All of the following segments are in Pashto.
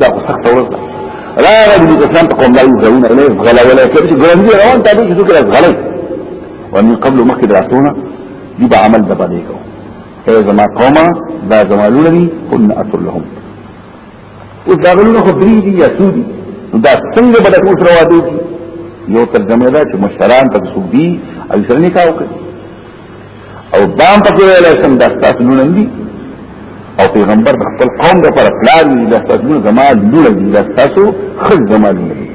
دا خو سخته ورځ ده راغی د اسلام په قوم دایو ځایونه نه غلا ولا کوي چې ګرندي روان ته دي چې څوک غلې ومن قبل مخکې دراتونه دي به عمل د باندې کو اے زما قومه دا زما لونه دي كن اثر لهم او دا لونه خو درې دي یا سودي دا څنګه به د اوس روادو یو ترجمه دا چې مشران تک سودي او سره نه کاو کوي او بام پکې ویلای شم دا ستاسو لونه دي او پیغمبر د خپل قوم د پر پلان دي دا ستاسو زما لونه دي دا ستاسو خل زما لونه دي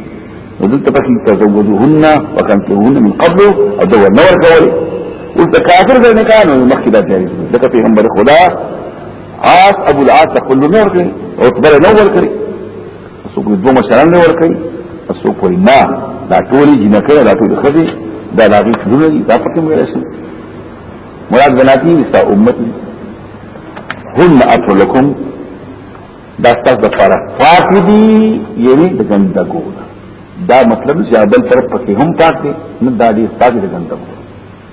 ودلته پکې تزوجوهن وکنتوهن من قبل او دو نور کول او د کافر د نکانو مخکې دا جایز ده ځکه پیغمبر خدا عاص ابو العاص خپل نور کړي او تبر نور کړي څوک دوه مشران له ورکړي څوک وایي نه دا ټول جنکه دا ټول خدي دا لاغي ټولونه دي دا پکې موږ راشي مراد بناتي نساء امتي هن اطر لكم دا ستاسو د پاره پاک دي یعنی د ګندګو دا مطلب چې بل طرف پکې هم پاک دي نه دا دي ستاسو د ګندګو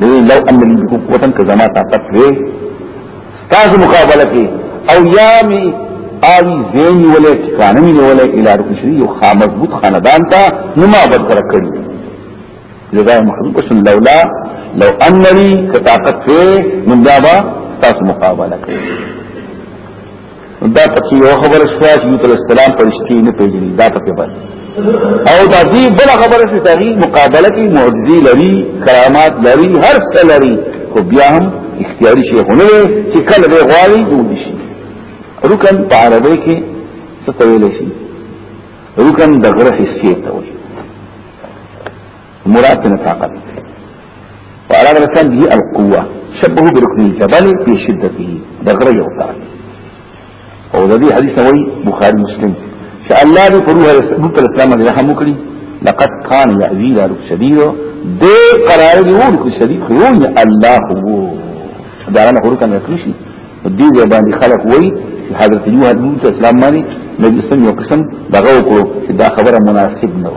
دی لو ان من بكم قوتن که زما طاقت وی تاسو مقابله کې او یا می آوی زین ولی ټکانه می ولی الی رکن شری یو مضبوط خاندان تا نما بد کر کړی جزاء محمود وسن لولا لو ان لي كطاقت في من جابا تاسو مقابله کوي دا پکې یو خبره شوه چې یوسف السلام پرشتي نه پیژني دا پکې بل او دا دې بل خبره چې تغي مقابله کې معجزې لري کرامات لري هر څه لري خو بیا هم اختیاري شي هونه چې کله به غواړي جوړ شي رکن په عربی کې څه ویل شي رکن د غره حصے ته وایي مراد نه طاقت وعلى رسال به القوة شبهه بركن الجبل في شدته دغري وطرق او د دې حدیث وای بخاری مسلم چې الله دې پروه رسول اسلام دې رحم وکړي لقد كان يأذي دار شديد دې قرار دې وو کې شديد خو الله هو دا نه هو کنه کړی دې باندې خلق وای چې حضرت یوه د اسلام باندې نبی سم یو قسم دغه وکړو چې دا خبره مناسب نه و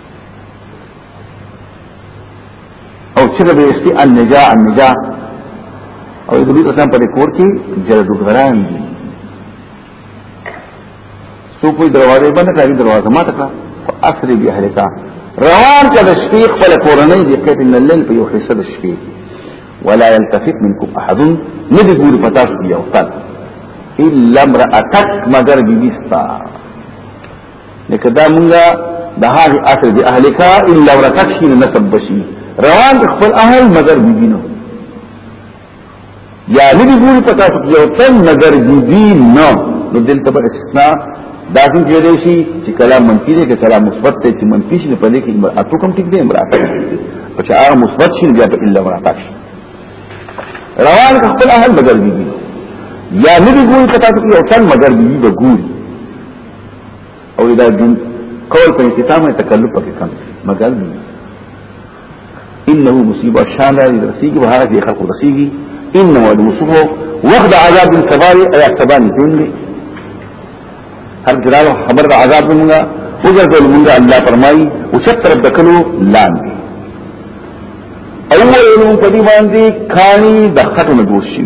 او چې به استی النجا النجا او د دې اسلام په کور کې جلدګران دي سو کوئی دروازه باندې کاری دروازه ما تکا فاسری بی اهلکا روان کا د شپې خپل کورنۍ دې کټ ان الليل په یو حصہ د شپې ولا يلتفت منكم احد ندی ګور پتا شو یو تل الا امراتک مگر بیبستا بی لکه دا مونږه د هغه اصل دی اهلک الا ورثت شي نسب بشي روان خپل اهل مگر بيدینو یا لدی ګوري پتا څه یو تن مگر بيدین نو نو دلته په استثناء دا څنګه کېدای شي چې کلام منفي دی که کلام مثبت دی چې منفي شي په دې کې اتو کوم ټیک دی مراد او چې هغه مثبت شي بیا په الا مراد شي روان خپل اهل بدل دي یا نه دی ګوري پتا ته یو څن مگر دی به ګوري او دا جن قول په انتقام تکلف پکې کم مګر انه مصیبه شان لا رسیږي وهغه دې خلق رسیږي انه المصیبه وقد عذاب الكبار اي اعتبان دين لي هر جلال خبر د عذاب موږ وګرځول موږ الله فرمایي او چتر دکلو لان اول نو په دې باندې کانی د خټو نه جوړ شي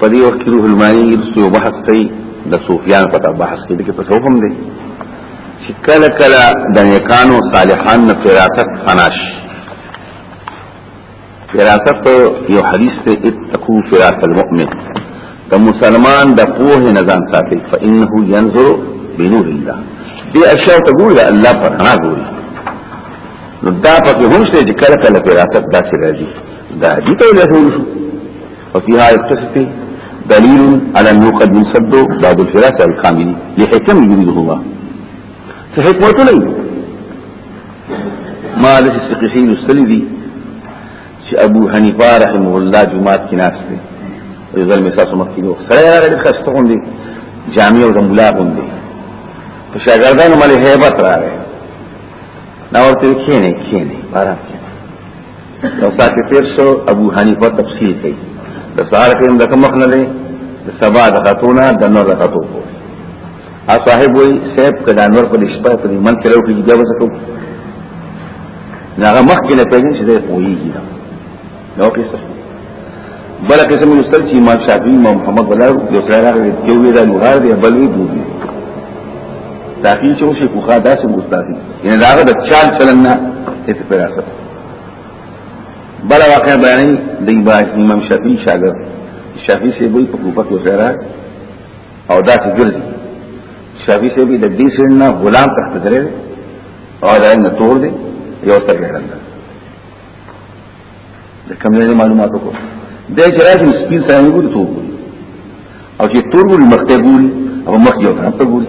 په دې وخت کې روح المانی یو بحث کوي د صوفیان په تاسو بحث کوي چې تصوف هم دی چې کله کله د نیکانو صالحان نه فراست فناش فراست یو حدیث ته اتقو فراست المؤمن د مسلمان د پوه نه ځان ساتي فانه ينظر بنور الله دې اشیاء ته ګوري الله پر نه ګوري نو دا پکې هم څه چې کله کله فراست داسې راځي دا دې ته له شو او فيها يقتصي دليل على انه قد يصد بعض الفراسه الكامل لحكم يريده الله صحيح قوته لي ما لش السقسي نستلي دي چې ابو حنیفه رحم الله جمعات کې ناس دی وي ځل مثال سم کې نو سره راغلی خسته غوندي جامع او زمبلا غوندي په شاګردانو باندې hebat راغی نو ورته کېنه کېنه بارا کېنه نو ساتي تیر شو ابو حنیفه تفصیل کوي د سار کې د کوم نه دی د سبا د خاتونا د نور د خاتو کو ا صاحب وي سیب کدا نور په شپه په من کې راو کې بیا وسکو هغه مخ کې نه پیژني چې دا پويږي دا نو کې څه بل قسم مستل چې امام شافعي امام محمد ولا یو سره راغلی چې وی دا نور دی بل وی دوی تاکي چې وشي کوخه داسې مستاقي یعنی دا د چال چلن نه ته پیدا بل واقع بیان دی با امام شافعی شاګر شافعی سی به په کوفه کې وسره او دا څه ګرځي شافعی سی به د دې سره نه غلام تخت درې او دا نه تور دی یو تر ګرځي د کوم ځای معلوماتو کو د اجراج سپین سره نه ګوري توګو او چې تور ګوري مخته ګوري او مخ یو طرف ته ګوري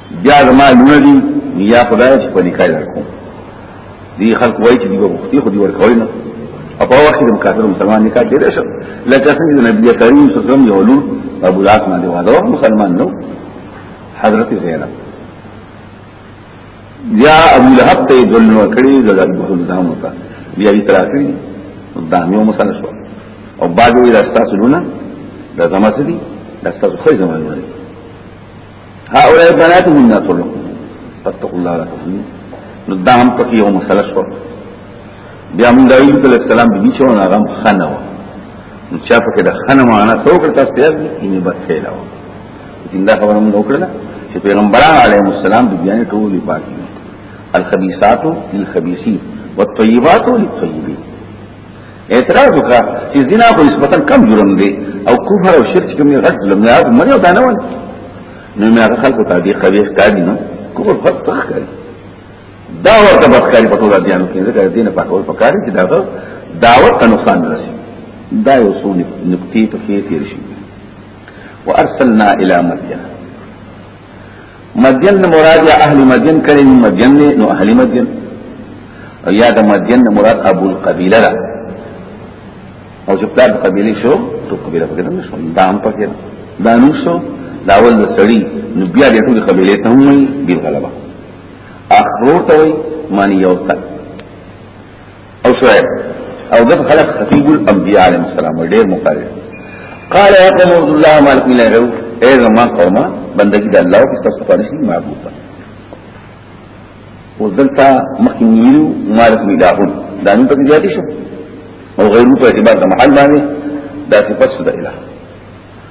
بیا زما لونه دي یا خدای چې په نکاح درکو دي خلک وایي چې دی وختي خو دی ورکول نه او په وخت کې کافر مسلمان نکاح کېدې شو لکه څنګه نبی کریم صلی الله علیه وسلم یو لور ابو ذات باندې واده مسلمان نو حضرت زینب یا ابو لهب ته ذل نو کړی زړه په ځان وتا بیا یې تراکړي دا یو مسله شو او بعد وی راستاسو لونه دا زما سدي دا ستاسو خو زما لونه هؤلاء بنات من ناتلو فاتقوا الله لا تظلموا نو دا هم پکې یو مسله شو بیا موږ دایو ته السلام به نشو نه غم خنو نو چا پکې دا خنه معنا څو کړ تاسو ته یې بد خیلا و لیکن دا خبره موږ وکړه چې پیغمبران علیهم السلام د بیان ټولې پاکي الخبيثات للخبيثين والطيبات للطيبين اعتراض وکړه چې زنا خو نسبتا کم جرم دی او کفر او شرک کوم غټ ظلم نه او مریو دا نه ول نو مې هغه خلکو ته دی قبیح کاری نه کفر فرق تخ کاری دا ورته بخکاری په ټول ځانو کې ځکه دین په کول پکاري چې دا دعوت ته نقصان رسي دا یو څو نقطې په کې تیر شي وارسلنا الى مدین مدین نه مراد یا اهل مدین کړي نو مدین نه نو اهل مدین او یا د مدین نه مراد ابو القبیله ده او چې پلان قبیله شو ټول قبیله پکې نه شو دا هم پکې دا نو شو دا ول د سړی نو بیا د ټول قبیله ته هم وي بل غلبه اخرو ته وي معنی یو تک او شعيب او دغه خلق خطيب الانبياء عليهم السلام ډېر مقارب قال يا قوم عبد الله مالك من غيره اے زما قومه بندگی د الله او تاسو په نشي معبود ده او دلته مخکې نیو مالک میلاحون دا نن په زیاتې شو او غیرو په اعتبار د محل باندې دا صفات سود اله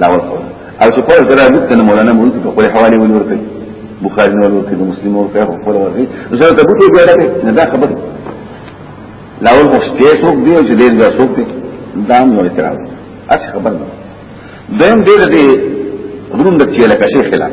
لا ورکول او چې په دغه وخت کې مولانا مونږ په خپل حواله ونور کوي بخاری نور ورکړي د مسلم ور کوي خپل ورکړي نو زه ته بوتو بیا راکړي نه دا خبر لا ول خو ستې څوک دی چې دې دا څوک دی دا نو اعتراض اس خبر نه دیم دې دې غرون د تیل کشي خلاف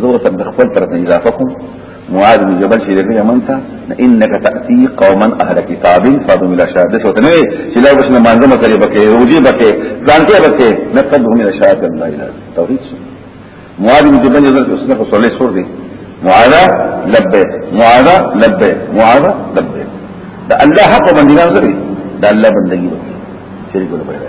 زه ورته د خپل طرف اضافه کوم معاذ بن جبل چې دغه یمن ته انك تاتي قوما اهل كتاب فضم الى شهادت وته نه چې لا وښنه مانځه مسلې بکې روجي بکې ځان کې بکې نه قدهم الى شهادت الله اله توحید معاذ بن جبل یې ورته سنه صلی سور دی معاذ لبیک معاذ لبیک معاذ لبیک دا الله حق بندګان سره دا الله بندګي شریک ولا پیدا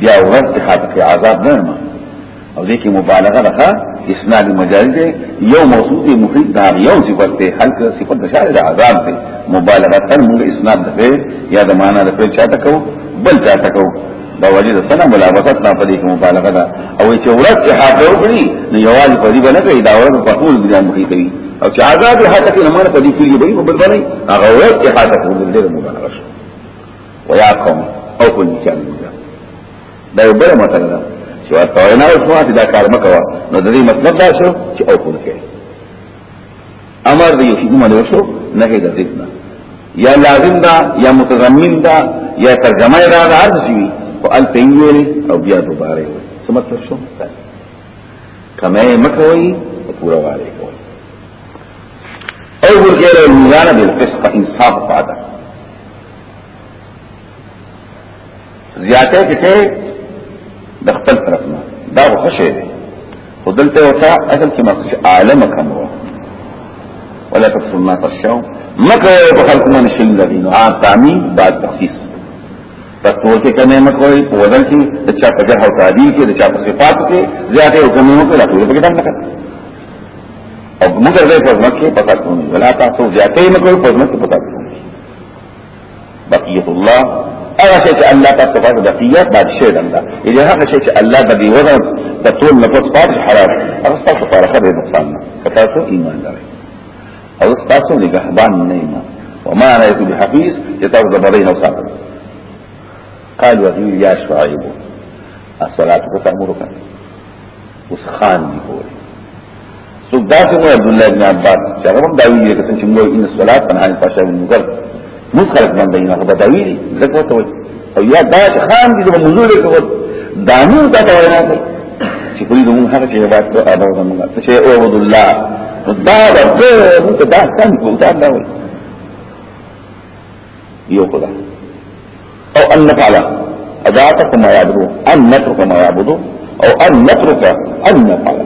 بیا ورځ د حد کې عذاب نه ما او دې کې مبالغه ده اسناد مجاز دی یو موضوع دی مفید دا یو صفت دی حلق صفت د شارع عذاب دی مبالغه تر موږ اسناد ده یا د معنا ده چاته کو بل چاته کو دا وجه د سلام ملابطت نه پدې کې مبالغه ده او چې ورځ کې حاضر وکړي نو یوال په دې باندې کوي دا ورځ په ټول ګرام کې کوي او چې آزاد حالت کې نه مر پدې کې وي په بل باندې هغه ورځ کې حاضر وکړي دې مبالغه شو ويا قوم او په نشان موږ دا یو بل مطلب ده چې ورته وینا وشوه چې دا کار مکوه نو د دې مطلب دا شو چې او په نشان امر دی چې موږ له شو نه دې ځنه یا لازم دا یا متضمن دا یا ترجمه دا هر څه وي او ال تیویل او بیا دوباره وي څه مطلب شو کمه مکوي او پورا واره کوي او ورګره میزان بالقسط انصاف پاده زیاته کې ته د خپل طرف نه دا خوشې دی خدلته وتا اصل کې مخکې عالم کم وو ولا تقصد ما تشاو مکه په خلق من شل لري نو عام تعمیم بعد تخصیص په تور کې کمه مکوې په وزن کې د چا په جهه او تعدیل کې د چا په صفات کې زیاته او کمه مکوې لا ټول په کې نه کړ او موږ دې په ځمکه پتا کوو ولا تاسو زیاته مکوې په ځمکه پتا کوو بقیت الله هغه شی چې الله پاک په بقیت باندې شی دنده یعنی هغه شی چې الله د دې وزن د ټول نفس پاک حرام هغه تاسو لپاره خبره ده نقصان نه تاسو ایمان لرئ او تاسو نگهبان نه ایمان وما انا يكون بحفيظ يتعرض بضين وساقط قال وغير يا شعيب الصلاة تأمرك اوس خان دی ګوري څوک دا چې عبد الله بن عباس چې هغه هم دا ویلي چې څنګه موږ ان صلات نه هاي پاشا بن مغل موږ خلک باندې نه خبر دا ویلي زکه ته او یا دا چې خان دی د منزور کوي دانو دا ته وینا کوي چې کوی دوم هغه چې عبادت کو ادا وزمږه چې او عبد الله دا دا دا څنګه دا څنګه یو خدا او ان نفعل ادا تک ما یعبدو ان نترک ما یعبدو او ان نترک ان نفعل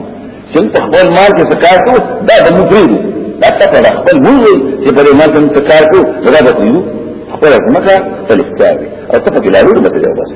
چې په خپل مال کې سکار کو دا د مفرد دا تکړه د خپل مول وي چې په مال کې سکار کو دا د خپل ځمکه تلفته او تفکر له لور مته دی واسه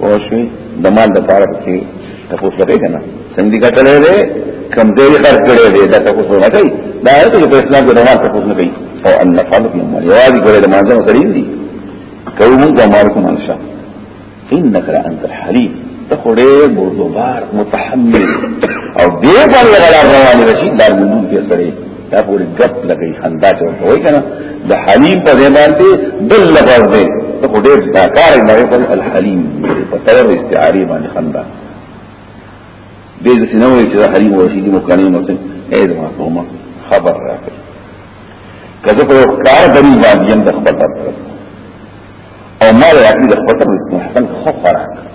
وشوي د مال د پاره کې تاسو لګی کنه څنګه کټلې ده کم دې خرج کړې ده دا تاسو نه کوي دا هغه چې په اسلام کې د مال تاسو نه کوي او ان نفعل بهم مال یوازې ګوره د مال نه سره دي کوي موږ د مالکم ان شاء انك لانت الحليم تخوري بردبار متحمل او دې باندې غلا روان رشي دا موږ کې سره دا پوری گپ لگئی خندا چورتا ہوئی کنا دا حلیم پا دے باندے بل لبر دے دا خو دیر دا کار اگنائی پا الحلیم پا طور استعاری باندے خندا دیر دسی نوی چیزا حلیم و رشیدی مکانی مکسن اید ما فهما خبر را کر کذا پا کار دری باندی یم دا خبر پر او مال راکی دا خبر پر حسن خوف را کر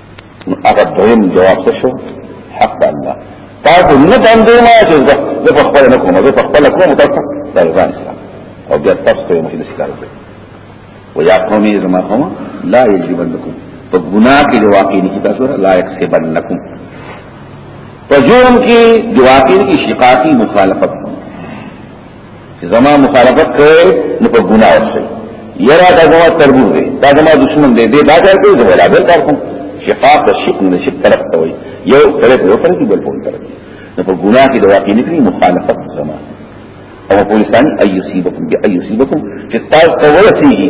هغه دویم جواب څه شو حق د الله تاسو نه باندې ما چې زه په خپل نه کوم زه په خپل کوم تاسو دا ځان سره او بیا تاسو ته مخې ذکر وکړي ويا قومي زما قوم لا يجبنكم په ګناه کې واقع نه کی تاسو لا يكسبنكم په جرم کې واقع نه کی شقاقي مخالفت زما مخالفت کوي نو په ګناه وشي یرا دا زما تربور دی دا زما دشمن دی دی دا کار کوي زه ولا بل کار کوم شقاق د شق نه شق طرف ته وي یو طرف یو طرف دی بل په طرف نو په ګناه کې د واقع نکري مخالفت زما او پولیسان ايصيبكم بايصيبكم چې تاسو ته ورسیږي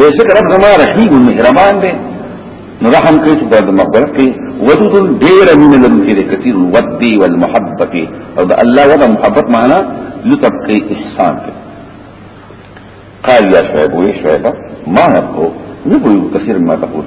بیشک رب زما رحیم مهربان دی نو رحم کوي چې د مغفرت کوي ودود ډیر من لرونکي دی کثیر ودی والمحبت او د الله ولا محبت معنا لطف کوي احسان کوي قال يا شعيب ويا شعيب ما نبغو نبغو كثير ما تقول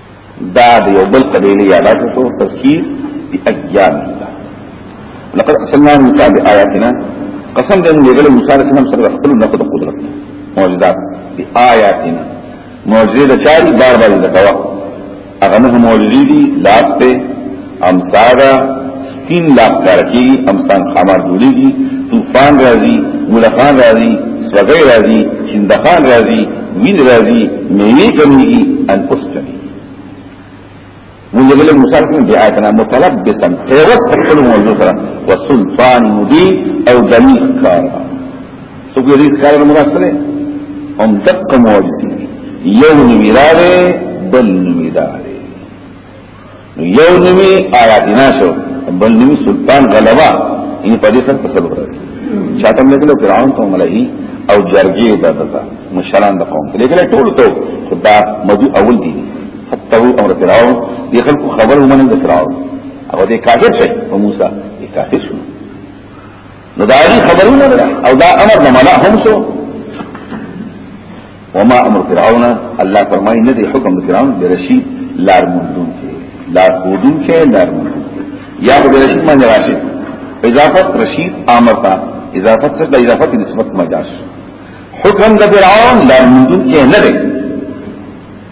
دا د یو بل قبیله یادات شو تذکیر بأیام الله لقد ارسلنا موسی بآیاتنا قسم دې موږ له موسی عليه السلام سره خپل نه خود قدرت معجزات بآیاتنا معجزه چاري بار بار دکوا هغه نه معجزې دي لاس ته امسا دا سپین لاک کارکی امسان خامار جوڑی گی توفان رازی ملخان رازی سوگئی رازی شندخان رازی وین رازی میوی کمی گی انفس کمی مجبل موسیٰ کمی بی آیتنا مطلب بسن تیوست تکل موضوع کرا و سلطان مبین او دلیل کارا سو کوئی ریز کارا مراد سرے هم دق موجودی یو نمیرا دے بل نمیرا یو نوی آیاتنا شو بل نوی سلطان غلبا ان په دې سره تسلط راځي چاته موږ له فرعون ته ملایي او جرګې د دتا مشران د قوم لیکل ټول ته خدا مدو اول دي حتی هو امر فرعون دي خلکو خبر ومنه د فرعون او دې کافر شي موسی دې کافر شو نو دا دې خبرونه ده او دا امر نه ملا هم سو وما امر فرعون الله فرمای نه دې حکم فرعون دې رشي لار مندون کې لار بودون کې لار مندون یا خو دې رشي باندې راشي اضافت رشي امر تا اضافت څخه د اضافت نسبت مجاز حکم د فرعون لار مندون کې نه ده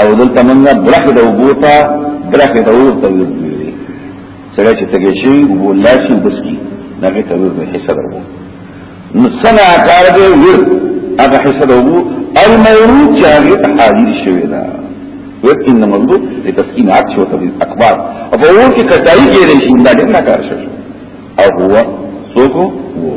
او دلته منګه برخه د وګوتا برخه د اور ته ویلې سره چې تګې شي وو لاسي بسکی دغه ته ور حصہ ورو نو سنا کار دې ور هغه حصہ ورو المورود چې هغه ته حاضر شوی دا ور ان مولود لتسکین عطش او تبدیل اکبار او په اور کې کټای کې لري شي دا ډېر کار شوی او هو سوکو وو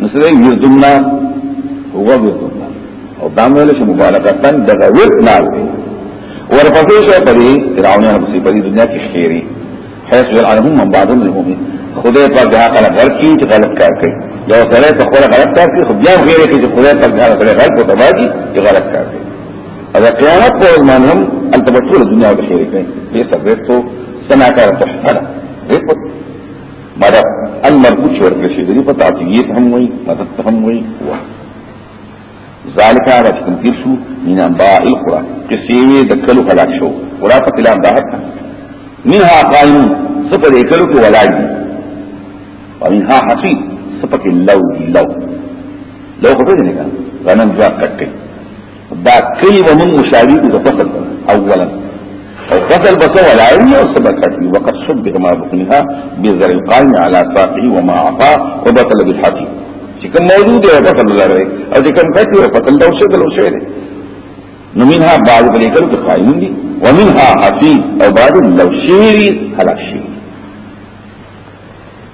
مثلا ورد الله هو ورد الله او دا ویل چې مبالغه تن دغه ورد نه دی ورپسې شو پرې فرعونانو پسې پرې دنیا کې خیری حيث يلعنهم من بعض المؤمنين خدای په دغه کله غلط کی چې غلط کار کوي یو سره ته خپل غلط کار کوي خو بیا غیره کې چې خدای په دغه کله غلط او تباہ کی چې غلط کار کوي او قیامت په ورمان هم التبتول دنیا او خیره کوي به سبب تو سنا کار ته مدد المرکوچ ورکړي شي دې په تعبیت هم وي مدد هم وي وه ذالک هغه چې تیر شو من انباء القرى قصې د کلو خلاق شو قرا په کلام ده منها قائم سپر کلو کې ولاړ دي ومنها حقي سپک لو لو لو خبره نه کړه غنم ځا کټه دا کلی به مونږ مشاوی کو د فصل اولا او فصل به څه ولایي او سبا کټي وقت شبه ما بخنها بذر القائم على ساقه وما عطا وبطل بالحقي چې کوم موجود دی فصل لري او چې کوم کټي فصل دا څه دلو شي دی نو منها بعض بلیکل کې قائم دي ومنها حفيظ او بعض لو شيري هلاک شي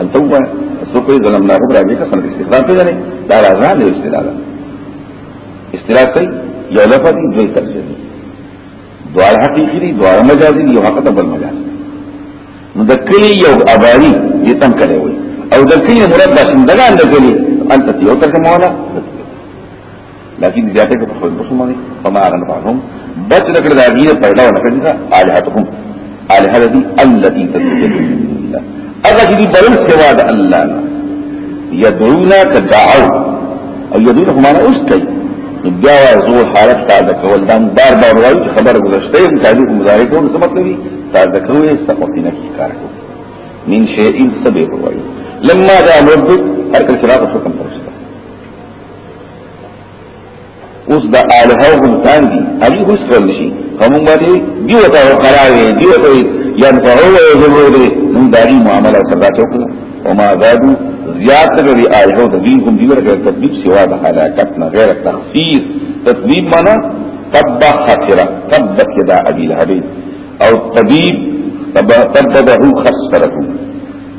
انتو په سو کوئی ظلم نه کوي راځي کسان کې استدلال ته ځنه دا راځه نه استدلال استدلال کوي یو لفظ دی دوی ترجمه دوار حقیقی دی دوار مجازی دی یو حق ته بل مجازی نو د کلی یو اباری دې تم کړي وي او د کلی مراد باشندګان د کلی انت یو ترجمه ولا لكن زيادة كفر المسلمين فما أغنى بعضهم بس لكن الذين فإلا ونفجها آلهتهم آلهة الذي التي تتجد الله أغا جدي بلل سواد الله يدعونا كدعو أو يدعونا فمانا أستي بیا وای زور حالت تازه کول دا بار بار وایي چې خبره گذشته یې متعلق مضارع کول څه مطلب دی تازه کول یې استقامت کی کار کو من شیء سبب وایي لما جاء ربک هر کله چې راغله حکم اوس د الها هم تان دي هغه هیڅ کول شي هم باندې دیو ته قرار دی دیو ته یا په هو یو ضرور دی نو داري معاملې سره تاسو او ما زادو زیات لري الها د دین هم دی ورته تطبیق سوا د حلاکت نه غیر تخصیص تطبیق معنا تب خطره تب کدا ابي الهبي او طبيب تب تب ده خسرته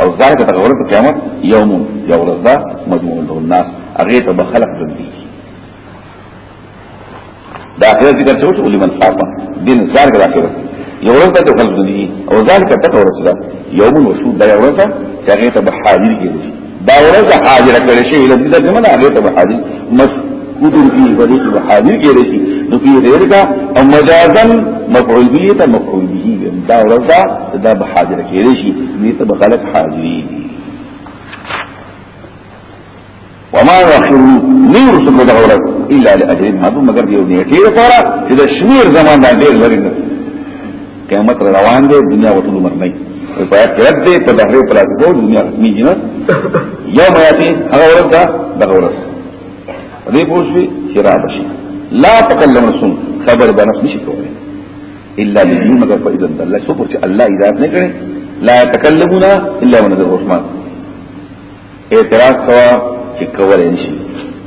او ځای ته غوړ په قیامت یوم یو ورځ دا مجموع الناس هغه ته به خلق جوړي دا اخرت ذکر څه وشو لمن خاف دین ځار کې اخرت یو ورځ ته خلق جوړي او ځان کې تک ورځ دا یوم وشو دا یو ورځ چې هغه ته به حاضر کېږي دا ورځ حاضر کړي شي له دې ځمنه هغه ته به حاضر قدر کی بلی کی حاضر کی رسی نو کی غیر کا او مجازن مفعول بی تا مفعول بی دا ورزا دا بحاضر کی رسی نیتا بخلق حاضری دی وما يؤخرون نور ثم دغورت الا لاجل ما دون مگر دیو نیټه لپاره چې د شمیر زمان دا ډیر لري نه قیامت روان دی دنیا وټول مر نه په آخرت دی په دغه پر دنیا نه یوم یاتی هغه ورځ دا دغه ورځ دې پوښتنه چې را بشي لا تکلم رسول خبر به نفس نشي کوي الا لله مگر په اذن الله سو چې الله اجازه نه کړي لا تکلمون الا من ذو الرحمن اعتراض کوا چې کول نشي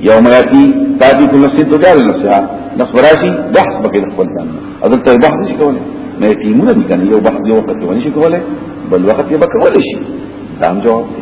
یوم یاتی تابع کل نفس تجال نفسها نفس راشي بحث بکې خپل ځان اذن ته بحث نشي کوله نه یتیمون دي کنه یو بحث یو وخت ونشي کوله بل وخت یې بکول شي دام جواب دی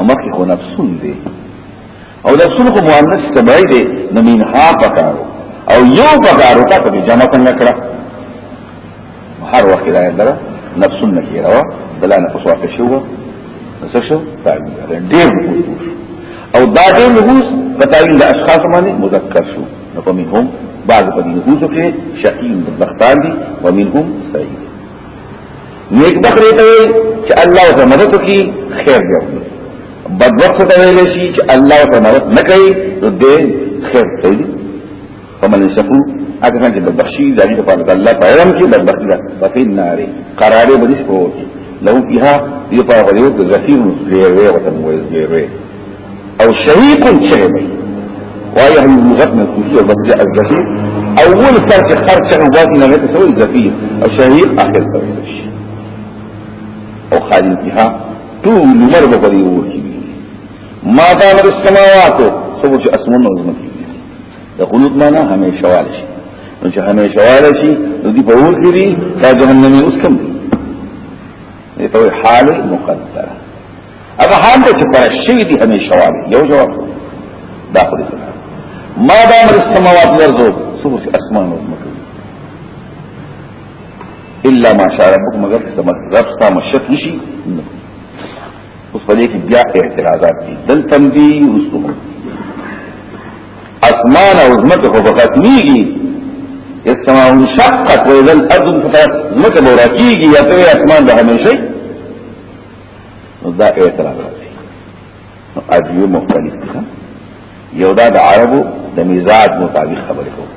امکه خو نفسون دی او نفسون خو مؤنث سبعی دی نو من ها پکارو او یو پکارو تا په جمع څنګه کړه هر وخت دا دره نفسون نه کیرو دلانه په سوال شو څه شو تعبیر ډیر او دا ډیر نفوس په تعبیر د اشخاص باندې مذکر شو نو په منهم بعض په نفوسو کې شقیم بدبختان دي ومنهم سعید نیک بخت ته وي چې الله ته مدد کوي خیر دی بدبخت ته ویل شي چې الله ته مدد نه کوي نو دې خیر دی فمن شکو هغه څنګه چې بدبخشي د دې په اړه الله پیغام کې بدبختی ده ففي النار قراره بدیش پروتي لو فيها یو په غوړیو کې زفیر نو لري وته موږ یې او شهيق چغه دی وایه هم لغت نه کوي او بس جاء الزفير اول سر چې خر چغه وځي نه ته سوې زفير او شهيق اخر ته شي او خالي بها طول عمر به پرې ورکی ما دام السماوات سبو چې اسمن او زمکي د خلود معنا همیشه والي شي نو چې همیشه والي شي نو دی په ور کې دي دا جهنم اوس کم دي ته حال مقدره هغه حال ته چې پر شي دي همیشه وایي یو جواب دا خو دې ما دا امر السماوات والارض سوق اسمان او مکه الا ما شاء ربك مگر چې سمت رب ستا مشت نشي اوس په دې کې بیا اعتراضات دي دل تنبي رسوم اسمان او زمکه خو فقط نیږي السماء انشقت واذا الارض انفطرت زمکه بوراکیږي یا ته اسمان به همیشه نو دا اعتراض راځي نو اجوی مختلف دي یو دا د عربو د مزاج مطابق خبرې کوي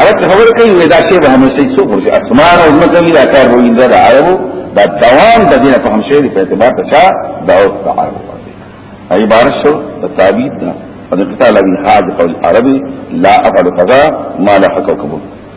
عرب خبرې کوي ودا شی به هم سي څو ورته اسمان او مکه لا کار وي دا د عربو دا دوام د دینه په هم شی په اعتبار ته چا دا او د عربو ای بارش شو د تعبیر دا د قتال ابي حاج قول عربي لا افعل قضا ما لا حقوقه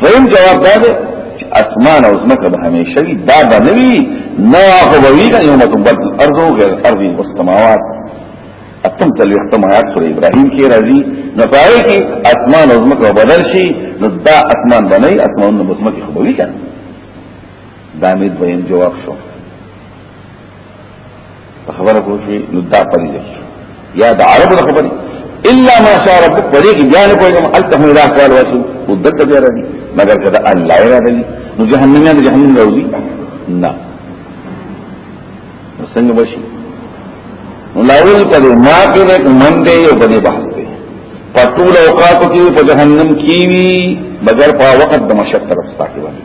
دویم جواب دا دی چې اسمان او زمکه به همیشه وي دا به نه وي نه هغه به وي یوم تبدل الارض غیر الارض والسماوات اتم سلوی ختم آیات سور ابراهیم کی رازی نفائی کی اسمان او زمکه بدل شي نو دا اسمان بنای اسمان نو زمکه خوبوي کنه دا مې دویم جواب شو خبره کوشي نو دا پرې دي یا د عربو خبره الا ما شاء ربك پرې کې بیان کوی کوم الته لا قال واسو او دته بیا راځي مگر کدا الله یې راځي نو جهنم نه جهنم راځي نه څنګه بشي نو لاول کده ما کې نه من دې یو باندې بحث دی پټول اوقات کې په جهنم کې وی مگر په وخت د مشکل طرف تاکي باندې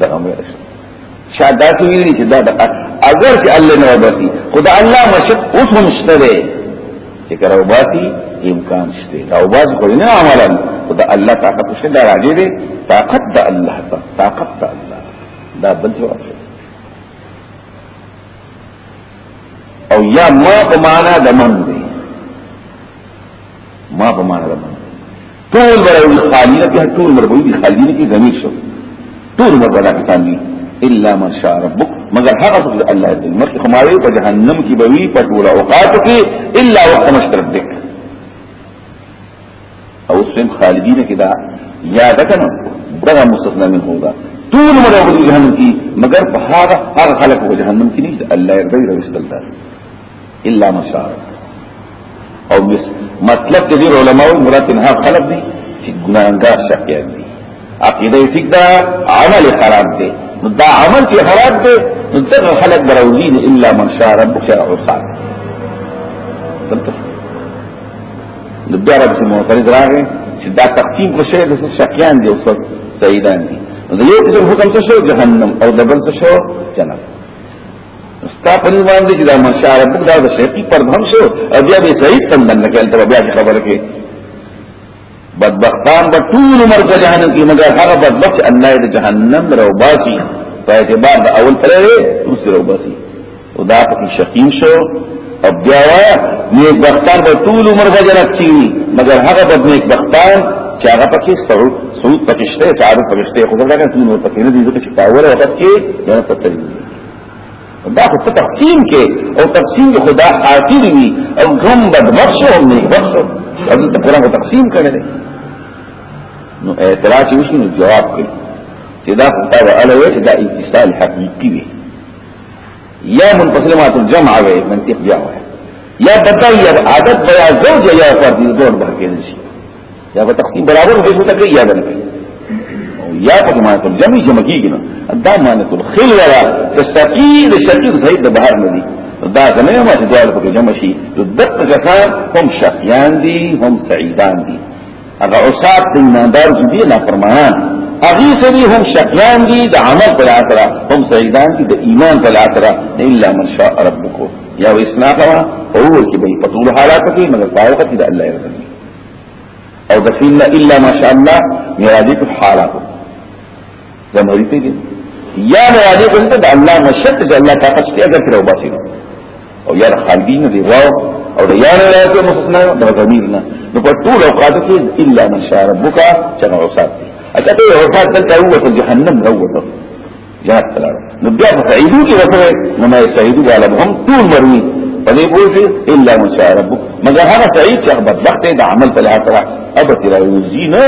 دا هم شي شا دا ویلي چې دا د اگر چې الله نه وباسي خدا الله مشق اوس هم شته دی چې کله وباسي امکان شته دا وباس خو نه عملا خدا الله طاقت شته دا راځي دی طاقت د الله ته طاقت د الله دا بل څه او یا ما په معنا د من دی ما په معنا ده ټول برای خالینه کې ټول مربوي دي خالینه کې زمير شو ټول مربوي دا کسان دي الا ما شاء ربك مگر هغه څه الله دې مرته خماري په جهنم کې بوي په ټول اوقات کې الا وقت مشترک دي او سم خالدین کې دا یاد کنه دغه مستثنا من هو دا ټول مربوي جهنم کې مگر په هغه هغه خلق په جهنم کې نه الله دې رسول الله الا مسار او مطلب د دې علماء مراد نه خلق دي چې ګناګار شکیان دي عقیده ټیک ده عمل خراب دي دا عمل چې خراب دي نو دغه خلق دروځي الا من شاء ربك يا عصام نو بیا رب سي معترض راغی چې دا تقسیم کو شی د شکیان دي او سیدان دي نو یو قسم حکم څه شو جهنم او دبل څه شو جنت ستا په دې باندې چې دا مشاره په دا د شیطان پر هم شو او بیا به صحیح تم باندې کېل ته بیا خبر کې بدبختان به ټول عمر په جهنم کې مګر هغه بدبخت الله دې جهنم روباسي په اعتبار د اول پرې اوس روباسي او دا په شقیم شو او بیا نیک بختان به ټول عمر په جنت کې مګر هغه بد نیک بختان چې هغه پکې سعود سعود پکې شته تعارف پکې شته خو دا څنګه ټول پکې نه دي ځکه چې پاور وخت کې جنت ته تللی دا خو تقسیم کې او تقسیم خدا حاصل وي او هم بدبخش او نه بخش او د قران کو تقسیم کړي دي نو اعتراض وشي نو جواب کوي چې دا خدای او الله وي چې دا اتصال حقيقي وي یا منفصلات الجمع وي منطق بیا وي یا بتا یا عادت بیا زوج یا فرد دور بهکې نشي یا په تقسیم برابر به څه کوي یا نه کوي یا په معنا ته جمع جمع کیږي نه دا معنا ته خل ولا تستقیل شقیق زید د بهر نه دي دا زمه ما چې دوار په جمع شي د دقه کسان هم شقیان دي هم سعیدان دي هغه اوصاف د ایماندار چې دي نه فرمانان اغي سری هم شقیان دي د عمل پر اثر هم سعیدان دي د ایمان پر اثر الا من شاء ربک یا اسنا کرا او ورکی به په ټول حالات کې مگر پایو کې د الله رضا او د فعل الا ماشاء الله مرادف حالات دا مرید دی یا مرادف انت د الله مشت د الله طاقت کې اگر کړو باسي او یا خالدین دی واو او د یار راته مستثنا د ضمیر نه نو په ټول اوقات کې الا ماشاء ربک چنه اوسات اته اوسات دلته هو جهنم نو وته جهاد تلار نو بیا په سعیدو کې وسره نو ما سعیدو والا هم ټول مروي پدې پوښي الا من شاء ربك مګر هغه سعید چې هغه بدبخت د عمل په لحاظ سره ابا تیرا وزي نه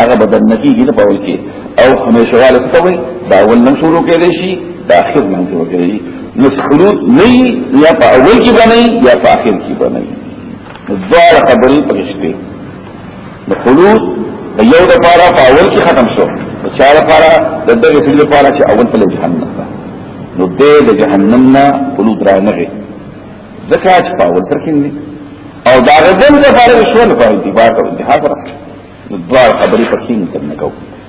هغه بدن نکیږي نه پول کې او همیشه والا څه کوي دا اول نن شروع کېږي شي دا اخر نن شروع کېږي نو خلود نه یا په اول کې باندې یا په اخر کې باندې دوه خبرې پکې شته د خلود د یو د پاره په اول کې ختم شو د چا د پاره د دغه فعل د پاره چې اول په جهنم ده نو دې د جهنم نه خلود را نه غي زکات په اول سره کې او دا غدل د پاره شو نه پاره دی باټو انتها سره نو دوه خبرې پکې نه کوو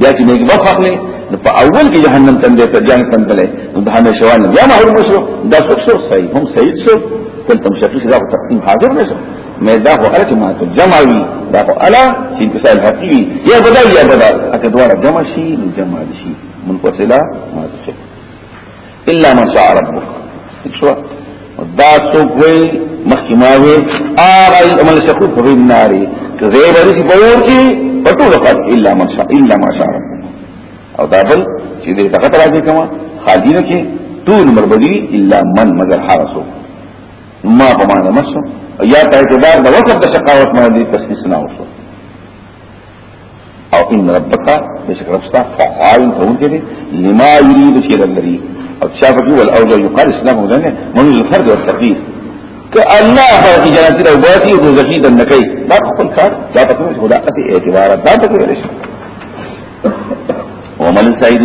بیا چې نیک بخت اخلي نو په اول کې جهنم ته دې ته جنگ تم بلې نو د همیشه وانه یا محروم شو دا څه څه صحیح هم صحیح څه کله تم شکل دا تقسیم حاضر نشو مې دا هو ارته ما ته جمع وي دا هو الا چې مثال حقيقي یا بدل یا بدل اته دواړه جمع شي جمع شي منفصله ما ته الا من شاء ربك شو دا څوک وي مخکې ما وي هغه عمل شکو په ناري که زه ورې په ور کې پټو وکړ الا ما شاء الا ما شاء او دا بل چې دې دغه تر راځي کما خالدینو کې ټول مربدي الا من مگر حرسو ما په معنا مسو یا په اعتبار د وخت د شقاوت باندې تسلیس نه وشو او ان ربک بشک ربستا فعال تون کې لما يريد شيء الذي او شافقي والاوجه يقال اسلام ودنه من الفرد والتقدير که الله فرق جنتی لو باسي او زکی د نکي دا خپل کار دا پکې خدا اسی اعتبار دا پکې لري ومن سعيد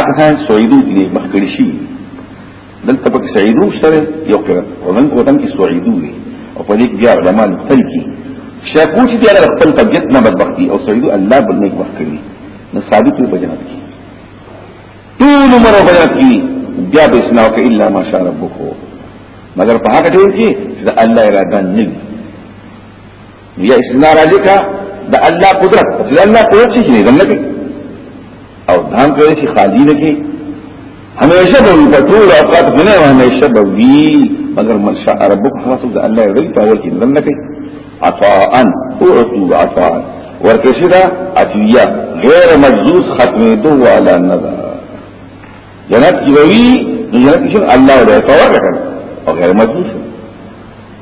اکثر سعيد دې مخکړي شي دلته پکې سعیدو سره یو قرات او دلته وطن کې سعیدو دي او په دې کې بیا علماء مختلف دي شاکو چې هغه خپل طبيعت نه بدبختي او سعیدو الله بل نیک وخت کوي نو ثابت په جنت کې ټول عمر په جنت کې بیا به اسنا او الا ماشاء ربک مگر په هغه ټول کې چې الله اراده نه یا استدلال راځي کا د الله قدرت چې الله قدرت شي نه زمنه کوي او ځان کوي چې خالی نه کوي همیشه به په ټول اوقات کې نه همیشه به وي مگر من شاء ربک خلاص د الله یې په اول کې زمنه کوي عطاء او عطاء ورکه شي دا عطیه غیر مجزوز ختمې دوه علی نظر جنت کی وی جنت کی الله ورته ورکړه او غیر مجزوز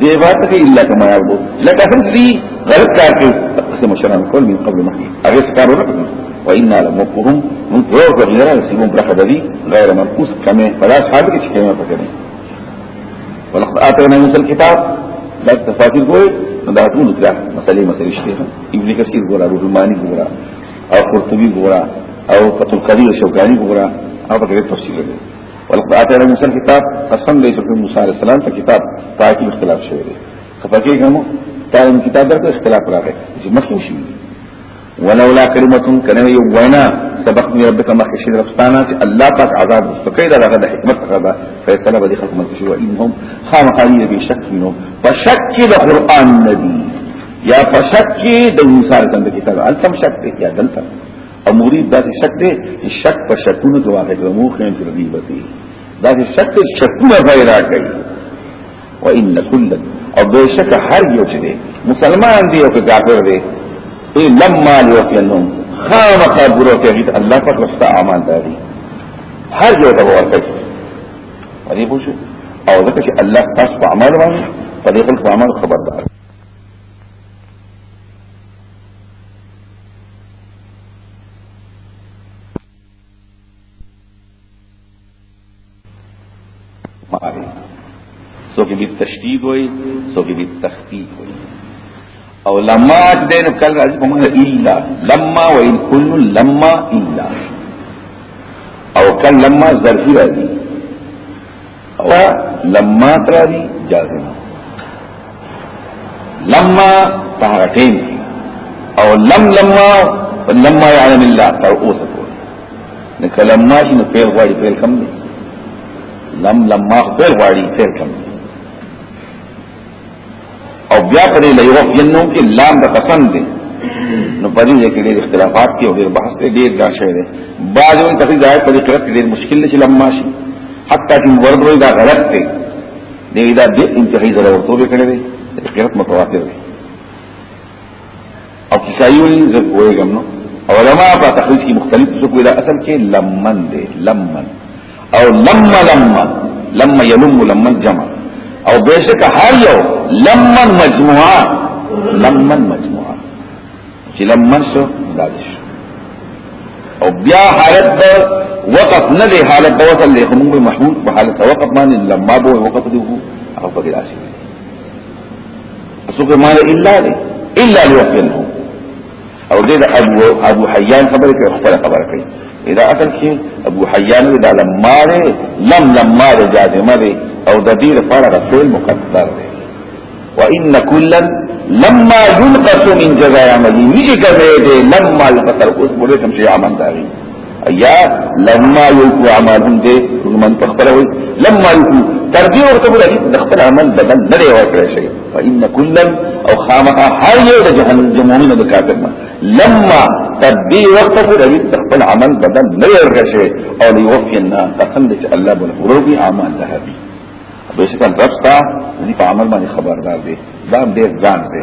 دې عبارت کې الا کما يربو لکه څنګه دي غلط کار کوي تاسو مشران کول من قبل مخي هغه څه کار ورکړي وإنا لمقهم من غير غير سيمون برخه دي غير منقوص كما فلا صاحب کې څه نه پکې ولقد آتينا موسى الكتاب دا تفاصيل کوي دا ټول دا مسلې مسلې شته ابن کثیر ګورا روح المانی ګورا او قرطبي ګورا او فتح القدیر شوکانی ګورا او په دې تفصیل لري ولقد آتینا موسی کتاب قسم دی چې موسی علیه السلام ته کتاب پاکي اختلاف شوی دی کپکه کوم تعلیم کتاب درته اختلاف راغی چې مخکې شي ولولا کلمه کنه یو وینا سبق می ربک مخشی ربستانا چې الله پاک عذاب مستقید دغه د حکمت غدا فیصله به خلق من شو انهم خام خالی به شک منهم فشک د قران نبی یا فشک د موسی سره د کتاب التم شک یا دلته او مرید دا شک دی چې شک په شکونو کې واقع کړو مو خیم کې دی وتی دا شک ته شکونه پیدا کوي و ان کل او به شک هر یو چې دی مسلمان دی او کافر دی ای لما لوفینهم خامخ برو کوي الله پاک رستا امان داري هر یو ته ورته ودي بوشه او ځکه چې الله تاسو په عمل باندې په دې خپل عمل خبردار سو کې به تشدید وای سو کې به تخفیف وای او لما دین کل راځي په معنی الا لما و ان کل لما الا او کل لما ظرفی راځي او لما تراری جازم لما تهرتين او لم لما لما يعلم الله تر اوسه پورې نکه لما شنو پیل غواړي پیل کم دی لم لما پیل غواړي پیل کم دی او بیا پرې لا یو جنو کې لام د قسم دی نو پدې دې کې ډېر اختلافات کې او ډېر بحث کې ډېر دا شی دی بعض یو تفصیل ځای په دې کې ډېر مشکل شي لمما شي حتی چې ورته وي دا غلط دی دې دا دې انتهایی ضرورت وبې کړې دې قرات متواتر دی او کسائی ولی زب ہوئے گم نو او علماء پا تخریج کی مختلف سکو الى اصل کے لمن دے لمن او لما لما لما یلم لمن جمع او بیشک هر یو لمن مجموعه لمن مجموعه چې لمن سو دادش او بیا حالت دا وقف نه دی حالت دا وصل له هم محمود په حالت وقف باندې لما بو وقف دی هو هغه په دې راشي څوک مال الا دی الا ليقنه او دې د ابو ابو حيان خبره کوي خپل خبره کوي اذا اصل کې ابو حيان دا لما دی لم لما دی جازمه دی او د دې لپاره د فعل مقدر دی وان كلا لما ينقص من جزاء عمله نشي کوي دې لما يقتل اوس بوله کوم شي عمل دی یا لما یلقو اعمالهم دې من تخبروي لما یلقو تر دې ورته ولري د خپل عمل بدل نه دی ورکړی شي فإن كلا او خامها هر یو د جهنم جمعونه د کافر ما لما تر دې وخت ولري د خپل عمل بدل نه دی ورکړی شي او ليوفي الناس قسم دې چې الله بل ورغي اعمال ده دي بشکل رب ستا دې په عمل باندې خبردار دی دا دې ځان دی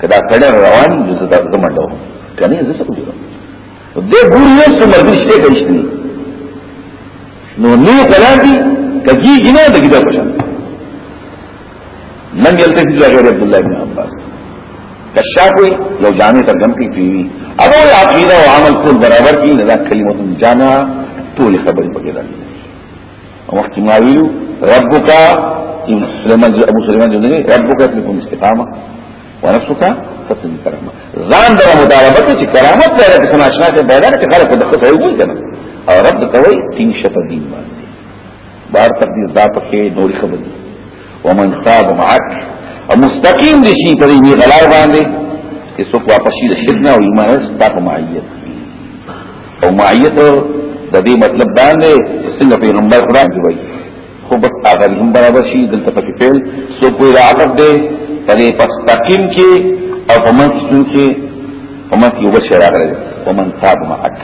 کدا کړه روان یو زه د زمړو کني زه څه کوم دې ګور یو څه مرګ شته کښتنی نو نو قلاتی کجی جنا د کتاب پشان لم يلتفت الى غير عبد الله بن عباس کشاکوی یو جامع ترجم کی پیوی اب او عقیدہ و عمل کل برابر کی لذا کلمت جامع طول خبری پکې راځي وقت ما ویلو ربک سليمان ابو سليمان جندي ربك يطلب استقامه ونفسك تطلب كرامه ځان د مطالبه کې چې کرامت لري چې ناشنا ته پیدا کړي خلک د خپل وي کنه او رب ته وایي تین شپه دین باندې بار تقدیر دا پکې نوري خبرې ومن تاب معك او مستقیم دي شي په دې غلار باندې چې څوک واپس شي د شرک نه او ایمان سره په معیت او معیت د دې مطلب باندې چې څنګه پیغمبر خدا دی وایي خو بس هغه هم برابر شي دلته پکې پیل سو کوئی عقب دی په دې مستقیم کې او په منځ کې په منځ کې وبشر راغلی ومن تاب معك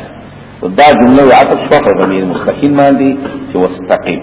دا جمله عطف شوه په ضمیر مستقیم باندې چې واستقیم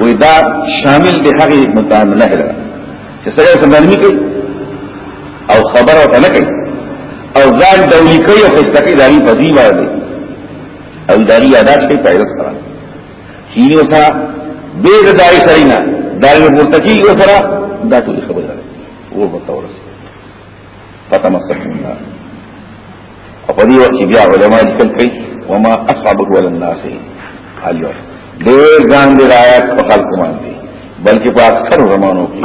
وی دا شامل دی هغه متهم نه لري چې سره سمبالمی کوي او خبر او نه کوي او ځان دولی کوي او خستکی داری په دی باندې او داری ادا کوي په عزت سره کینو سره به د دای سره نه دای ورته کی او سره دا ټول خبره ده ور بتاورس پتا مسکه او په دې وخت بیا علماء ذکر کوي وما اصعبه على الناس ايوه ډېر ځان دې رايات په خلق باندې بلکې په اکثر زمانو کې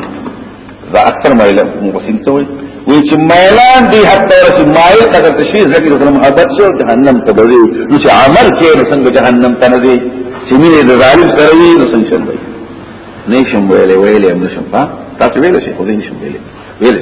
دا اکثر مایلان مقسم څه وي وی چې مایلان دي حتی رسول مایل تک تشریح ذکر رسول محبت شو جهنم ته دی نو چې عمل کې څنګه جهنم ته نه دی سیمینه د ظالم سره وي نو څنګه شم نه شم ویلې ویلې هم نشم پا تاسو ویلې شي خو دې نشم ویلې ویلې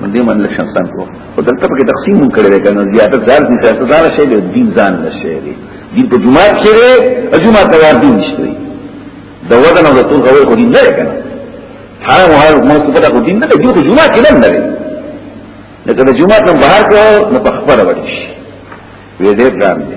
من دې منل شخصان کو او دلته په تقسیم مون کړی دی کنه زیاته ځار دي سیاست ځار شي دی دین ځان نشي دی دین په جمعات کې دی او جمعات ته ور دي نشته د وطن او د ټول غوړ خو دین نه کنه حرام او حرام مو څه پتا خو دین نه دی خو جمعات کې نه نه دی لکه د جمعات نه بهر کو نه په خبره وړي شي وې دې ګرام دی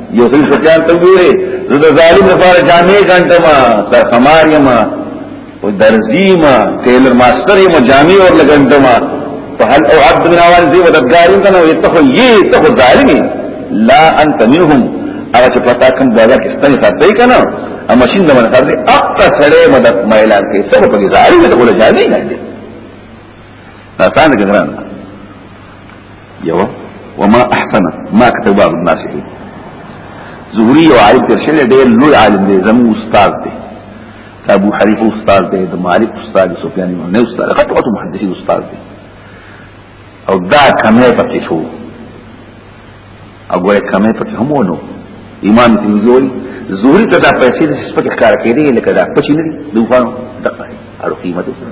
یو څه سچان ته ګوره زه د ظالم لپاره جامې ګنټم د خمار یم او درزی ما ټیلر ماستر یم جامې اور لګنټم په هل او عبد من اوان دی ودګارین کنه یو ته یې ته ظالمی لا انت منهم هغه چې پتا کوم ځای کې ستنی خاطې کنه ا ماشین د من خاطې اقصا سره مدد ما اعلان کوي څه په ظالم ته ولا جامې نه آسان کې ګران یو وما احسن ما كتب بعض الناس فيه زهري او عالم تر شله ډېر لوی عالم دی زمو استاد دی ابو حنیفه استاد دی د مالک استاد سفیان امام نه استاد خط وته محدثین استاد دی او دا کمه پکې شو او ګوره کمه پکې هم ونه امام تیمزی وایي زهري ته دا پیسې د سپکه کار کړي لکه دا پچینه دی دوه دغه اړو قیمت وسره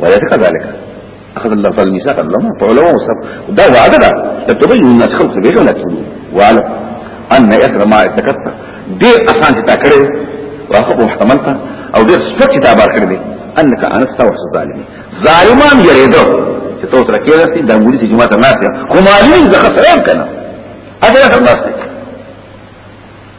ولا كذلك اخذ الله فضل ميثاق الله فعلوا وصف ده وعد ده لتبين الناس خلق به ولا تقولوا وعلى ان اثر ما اتكفى دي اسان تاكره واخذ محتملته او دي سپک تابار کړی دی انك انست وحس ظالمي ظالمان يريدو چې تو تر کې راځي د مولي سي جماعت نه راځي خو معلومه ځخه سلام کنه اجازه خلاص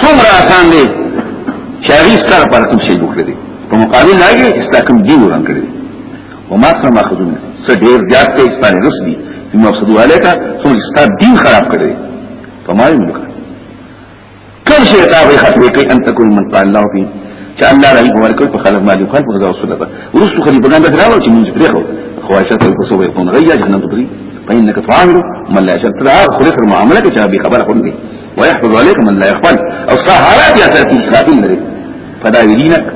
څومره آسان دی چې هغه ستاره پر کوم شي جوړ کړی په مقابل لاګي استحکام دی وران کړی او ما سره ماخذون څه ډیر زیات کې استانه رسمي چې مقصد والے کا څو استاد دین خراب کړی په ما یې ملک کوم شي تا به خطرې کې ان تکون من قال الله فيه چې الله رحم ورکړي په خلک باندې خلک غزا وسله ده ورسو خلی بغان ده راو چې موږ پرې خو خواهشات او کوسو به پون غیا جنن تدري فإنك تعامل من لا شرط له خلق معاملة چې به خبره کوي ويحفظ عليك من لا يقبل او ستا حالات يا ساتي اسرائيل لري فدا دينك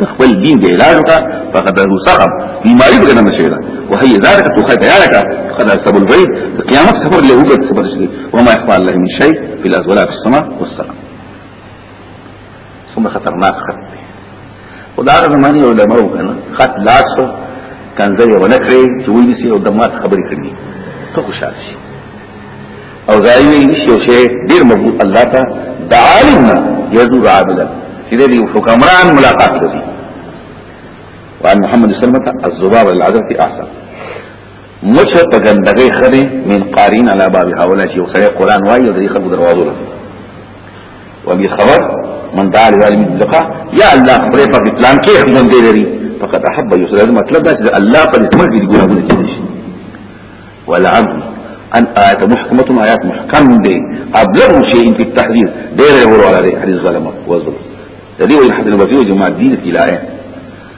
د خپل دین د علاج کا فقد له سقم بیماری به نه شي وهي ذلك تخيط يالك فقد سب البيت قيامت سفر له وجه سفر شي وما يخفى الله من شيء في الارض ولا في السماء والسلام څومره خطرناک خط دی خدا د زماني علماء وکنه خط لاسو کنځل یو نه کړی چې وایي چې او دمات خبرې کړي ته خوشاله شي او ځایوي شي او شي ډیر مضبوط الله ته د عالم نه یذور عاملا چې دې حکمران ملاقات کوي وعن محمد سلمة الزباب العذرة أحسن مچ په ګندګۍ خدي من قارین علی باب هاولا چې وسره قران وایي او د خلکو دروازو له وبي خبر من دار والی من دقه یا الله پرې په پلان کې خدون دی لري فقط احب یسر مطلب دا چې الله په دې څمر کې ګناهونه کوي والعبد ان آیات محکمه آیات محکم دی ابلغ شيء في التحذير دیر ورو علی حدیث ظلم وظلم دې وي حدیث وزیر جماعت دین کی لایه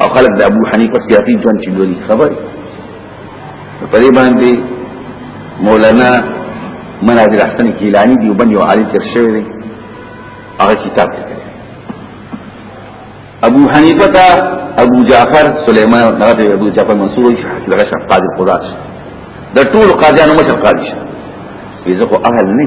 او خلق د ابو حنیفه سیاسی جون چې دوی خبر په دې باندې مولانا مناظر احسن کیلانی دی وبن یو عالم تر شوی دی هغه کتاب دی ابو حنیفه تا ابو جعفر سليمان دغه ابو جعفر منصور وي دغه شپ قاضي قضات د ټول قاضیانو مشر قاضي شه زه خو اهل نه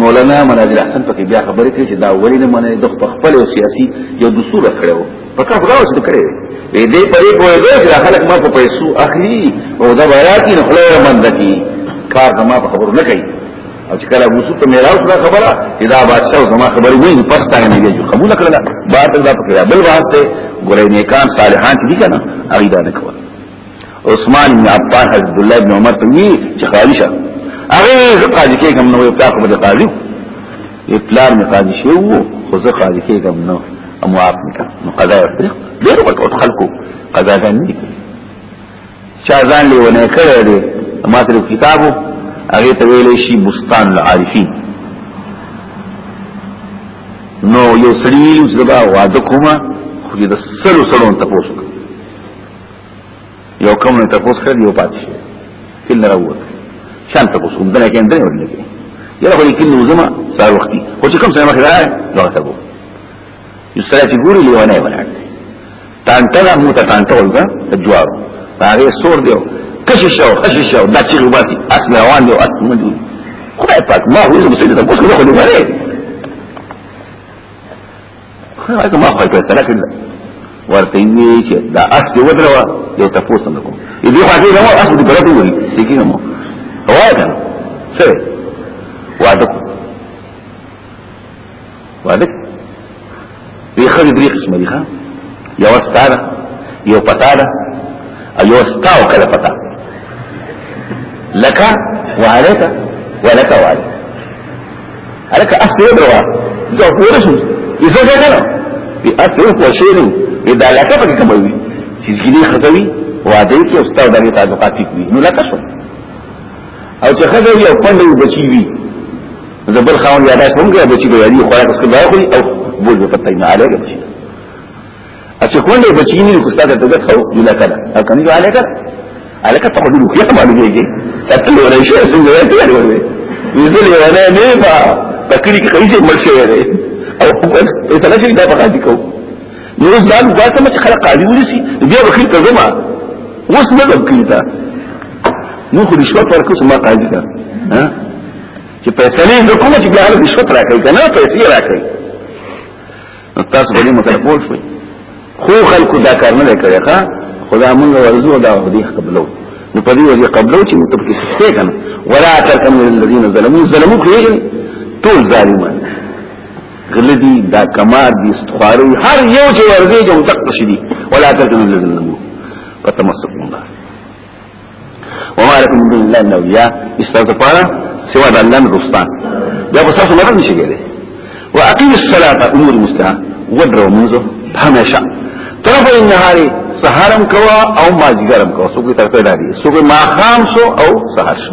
مولانا مناظر احسن پکې بیا خبرې کوي چې دا ولې نه منې د خپل او سیاسي یو دستور کړو په کار خدا وسته کړې وي دې پرې کوی دی چې خلک ما په پیسو اخلي او دا بیا کې خپل مند کی کار زما په خبرو نه کوي او چې کله وسو ته میراث دا خبره چې دا بادشاہ زما خبرې وایي پښتا نه دی قبول کړل بعد دا پکې بل واسطه ګورې نیکان صالحان دي کنه اړیدا نه کوي عثمان بن عفان حضرت الله بن عمر ته وی چې قاضي شه هغه قاضي کېږم نو یو تاخو به قاضي اطلاع می قاضي شو خو زه قاضي کېږم نو امواب نکا نو قضا ورته ډېر وخت خلکو قضا ځان نه کوي چا ځان لیونه کړی دی ما تر کتابو هغه ته ویلې شي بستان العارفین نو یو سړی زبا واده کومه خو دې د سلو سلو ته پوسو یو کوم نه تاسو کړی یو پاتې شي کله نه راووت شان تاسو کوم دنه کې اندنه ورلې یو خو لیکل نو زما سار وختي خو چې کوم څه مخه راځي نو تاسو یو سره چې ګوري لیونه ولاړ تانټه مو ته تانټه ولګه جوار هغه سور دیو کشي شو کشي شو دا چې وباسي اصل روان دی اصل مونږ خدای پاک ما هو زه مسجد ته اوس خو نه غواړي هغه ما په فیصله کړل ورته وی چې دا اس دی ودروا یو تاسو نه کوم دې خو دې نو اس دې برته وی سګی نو واده سره واده واده وی خري دې قسم دي ها یو ستاره یو پتاله یو ستاو کله پتا لك وعليك ولك وعليك هلکه اصلي وروا زه پوره شم زه څه کړم په اصل خو شي نو دا لکه په کومه وي چې ګلي خزوي واده کې او ستاسو دغه تعلقات دي نو لکه شو او چې خزوي او پندې بچي وي زبر خاون یاداش هم کې بچي به یادي خوراک څخه باغوي او بوج په تینه علي بچي اچھا کونډه بچی نه کو ستاسو ته ځخو یلا کړه او کني واله کړه الکه ته خلک یې ته باندې کېږي تاسو ورې شي څنګه یې ته ورې ویل یې ونه نه با تکری کې خیسه مرشه یې او په تل شي دا پخا دي کو نو اوس دا نو تاسو مچ خلک قاضي ولسی بیا وکیل ته زما اوس نه وکیل ته نو خو رشوت ورکوس ما قاضي ته ها چې پیسې نه کوم چې بیا رشوت راکړي کنه پیسې راکړي تاسو به دې مسله پوه شئ خو خلکو دا کار نه کوي ښا خدا مونږ ورزو دا دې قبلو نو په دې وجه قبلو چې مونږ کې څه کنه ولا ترکم الذين ظلموا ظلموا کوي ټول ظالمان غلدي دا کمار دي استخاري هر یو چې ورزي جو تک شدي ولا ترکم الذين ظلموا فتمسكوا الله وما لكم من دون الله من اولیاء استغفارا سوا د الله دوستان دا په تاسو مرن شي ګره واقيم الصلاه امور مستعان ودرو منځو هميشه طرف النهار سهارم کوا او ماجګرم کوا سوګي تر پیدا دي سوګي ما خام سو او سهار شو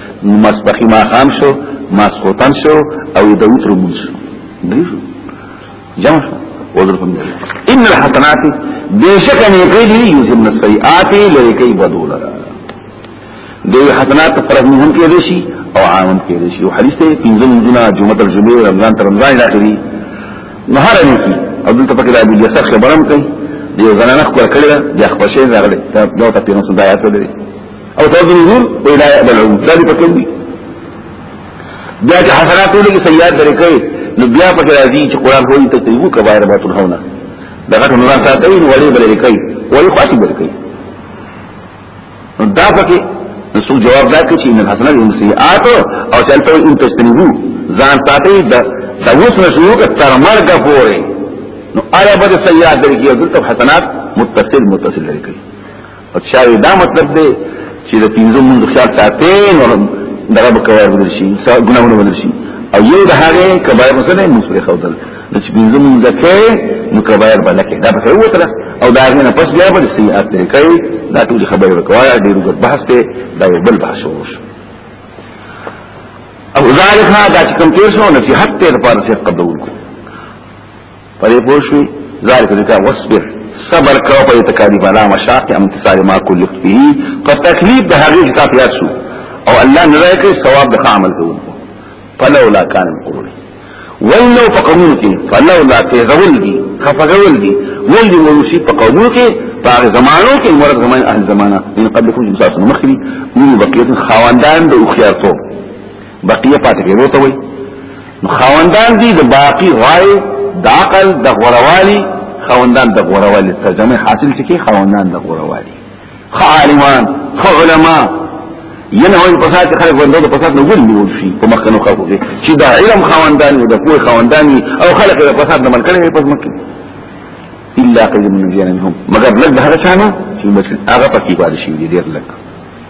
مسبخی ما خام شو ماسخوتن شو او د وتر مونږ شو دی جمع شو وذر کوم ان الحسنات بیشک نه کوي یذن السیئات لریکي بدول دی حسنات فرض نه هم کېږي شي او عام هم کېږي شي او حدیث ته پنځه منځونه جمعه تر جمعه رمضان تر رمضان اخري نهار نه کی او دلته پکې د ابي یسر خبرم کوي دی زنانه خپل کړی دی خپل شي زغړي دا ته پیغمبر صلی الله علیه وسلم او ترد النذور ولا يأبى العذر دا دې پکې دي بیا چې حسنات ولګي سیئات درې کوي نو بیا پکې راځي چې قران هوی ته تیو کبایر ما تنهونه دا غټ نور ساتي نو وړي بلې کوي وړي خاصي بلې کوي نو دا پکې نو څو جواب دا کوي چې ان الحسنات هم سیئات او چلته ان تستنبو ځان ساتي دا تاسو نه شو کتر مرګ پورې نو آیا به سیئات درې کوي دلته حسنات متصل متصل لري کوي او چاوي دا مطلب دی چې د پنځو منځ خیال ساتي نو دغه به کوي بدل شي ګناونه بدل شي او یو د هغه کبایر مسله مصری خودل د چې پنځو منځ کې نو کبایر باندې کې دا به وتره او دا نه پس بیا به سیئات لري کوي دا ټول خبره وکړه ډیرو ګټ بحث ته دا یو بل بحث وشو او ذالک دا چې کوم تیر شو نصیحت ته لپاره چې قبول کو پرې پوښي ذالک ذکا واصبر صبر کو په تکالیف علا مشاق امتصال ما کل فيه په تکلیف د هغه کتاب یاسو او الله نه راکړي ثواب د عمل کوو فلولا کان قبول ولو په قبول کې فلولا تزول دي خفزول دي ولدي ورشي په قبول کې باغ زمانو کې مرد زمان اهل زمانہ من قبل كل انسان مخري من بقيه خواندان د اخيارتو بقیه پاتې کېدو ته وایي نو خواندان دي د باقی غای د عقل د غوروالی خواندان د غوروالی ترجمه حاصل شي خواندان د غوروالی خالمان خعلما ینهوی پسات خلق وندو د پسات نو ګل نیول شي په مخکنو خلقو کې چې دا علم خواندان او د کوی خواندان او خلق د پسات نه منکړي په مکه الا قليل من الذين منهم مگر لږ هغه شانه چې هغه پکې پاتې شي ډیر لږ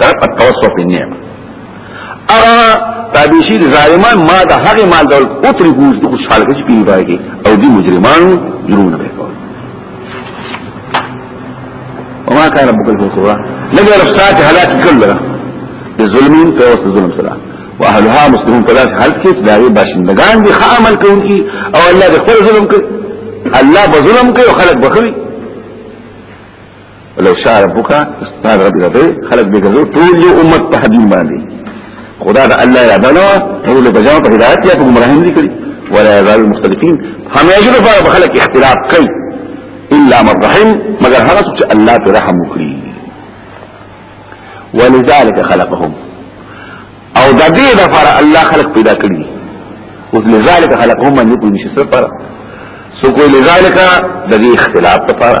دا په توسو په نیمه اغا تابیشی دی ظالمان ما دا حق مال دول اتری گوز دو خوشحال کچی پیلی بائی گی او دی مجرمان جرون بے کول وما کان ربک الفکورا لگا رفسات حلاک کل لگا دی ظلمین تو وسط ظلم سلا واهلها مسلمون پلاس حل کیس داغی باشندگان دی خواہ عمل کون کی او اللہ دی خور ظلم کر اللہ بظلم کر او خلق بخوی ولو شاء ربك استاد رب دې خلق به ګرځو ټول یو امت په حدین باندې خدا دا الله یا دنو ټول په جواب په هدایت یا په گمراهی دي کړی ولا یزال المختلفین همیشه په خلق اختلاف کوي الا من رحم مگر هغه چې الله په رحم وکړي ولذلك خلقهم او د دې لپاره الله خلق پیدا کړی او لذلك خلقهم من يكون شي سره سو کوئی لذلك د دې اختلاف لپاره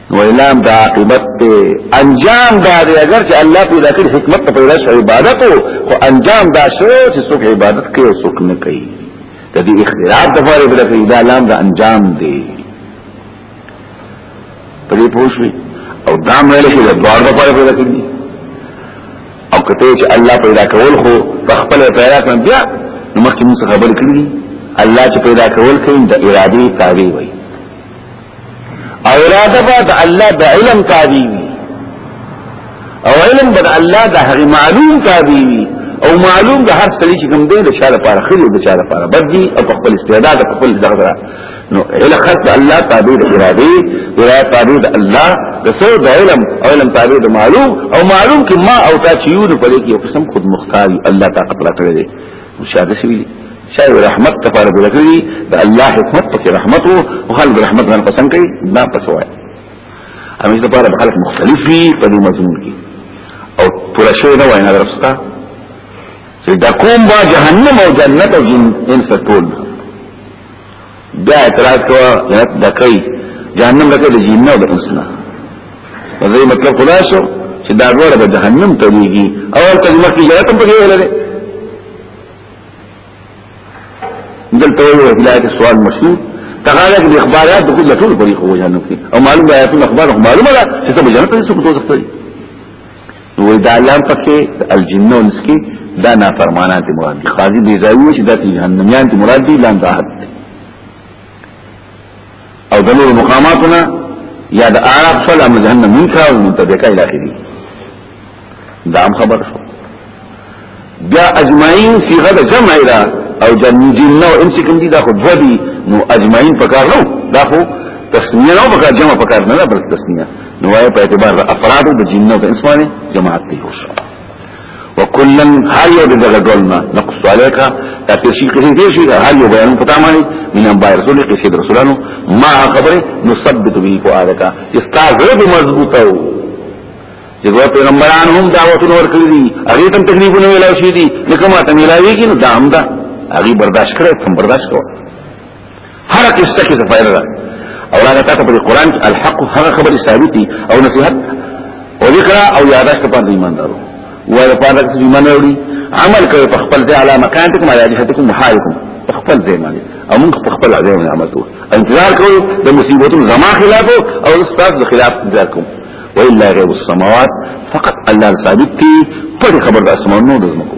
نو اعلام دا عاقبت ته انجام دا دی اگر چې الله پیدا کړی حکمت په پیدا شوی عبادت او انجام دا شو چې څوک عبادت کوي او څوک نه کوي د دې اختلاف د فارې بل کې دا لام دا انجام دی په دې پوښوي او دا مې له دې دوار د فارې پیدا کړی او کته چې الله پیدا کول خو تخپل پیدا کړ بیا نو مخکې موږ خبرې کړې الله چې پیدا کول کوي د ارادي تابع وي او اراده به د الله د علم تابع وي او علم به د الله د هغه معلوم تابع وي او معلوم د هر سړي چې کوم دی د شاله لپاره خیر او د شاله لپاره بد دي او په خپل استعداد په خپل دغه نو اله خط الله تابع د اراده اراده تابع د الله د څو د علم او علم تابع د معلوم او معلوم کې ما او تا چې یو نه پدې کې یو قسم خود مختاري الله طاقت راکړي دی مشاهده شوی شاید رحمت ته پاره ګل کړی د الله حکمت پکې رحمت او خلق رحمت باندې پسند کوي دا پکې وایي همیشه د پاره خلق مختلف وي په دې مضمون کې او پر شوی نه وای نه درستا چې دا کوم با جهنم او جنت او جن انس ټول دا اعتراض کوه جنت دکې جهنم دکې د جن او د انس نه دا مطلب خلاصو چې دا ډول به جهنم ته ویږي او تجربه کې جنت هم پکې ولري دلته یو هدایت سوال مشهور تغاله کې اخبارات د کله ټول پرې خو جنت کې او معلوم ده ایتونه اخبار معلومه ده چې ته جنت ته څوک دوزخ ته نو دا لام پکې الجنه ولسکي دا نافرمانات مراد دي قاضي بيزاوي چې د جهنميان مراد دي لام راحت او د نور مقاماتنا یا د اعراف صلی الله جهنم من کاو منتبکا الى اخره دا هم خبر شو بیا اجمعین صيغه د جمع را او جنجین نو انس کوم دي دا خو دو دي نو اجمعین پکار نو دا خو تسنیه نو پکار جمع پکار نه بلکې تسنیه نو وايي په اعتبار د افراد د جنو د انس باندې جماعت دی وشو وکلن هر یو دغه ډولنا نقص عليك تاسو شي کې دې شي هر یو بیان پتا مانی من انباء رسول کې سید رسولانو ما خبره نثبت به فؤادك استاد دې مضبوطه وو چې دوه پیغمبران هم دعوتونه ورکړي دي هغه تم تکلیفونه ویلا شي دي لکه ما ته ملاوي کې نو دا هم دا هغه برداشت کړې تم برداشت کوه هر قصه کې فائدہ ده او هغه تاسو په قران کې الحق هغه خبر ثابت دي او نصيحت او ذکر او یاداشت په ایمان دارو وای په هغه کې ایمان وروړي عمل کوي په خپل ځای علامه مکانتکم علی جهتکم محالکم په خپل ځای باندې او موږ په خپل ځای باندې عمل کوو انتظار کوو د مصیبتونو زما خلاف او استاد د خلاف انتظار کوو والا غیب السماوات فقط الله ثابت دي په خبر د اسمانونو د زمکو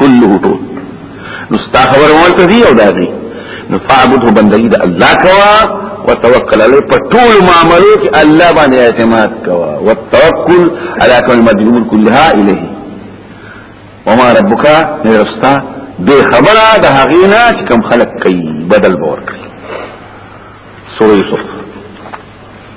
كله طول نستا خبر مولت دي او دا دي نفعبده بندگی دا الله کوا وتوکل علی په ټول معاملو کې الله باندې اعتماد کوا والتوکل علی کل مدلول كلها الیه وما ربك نرستا به خبره د هغه نه چې کم خلق کوي بدل بور کوي سورې یوسف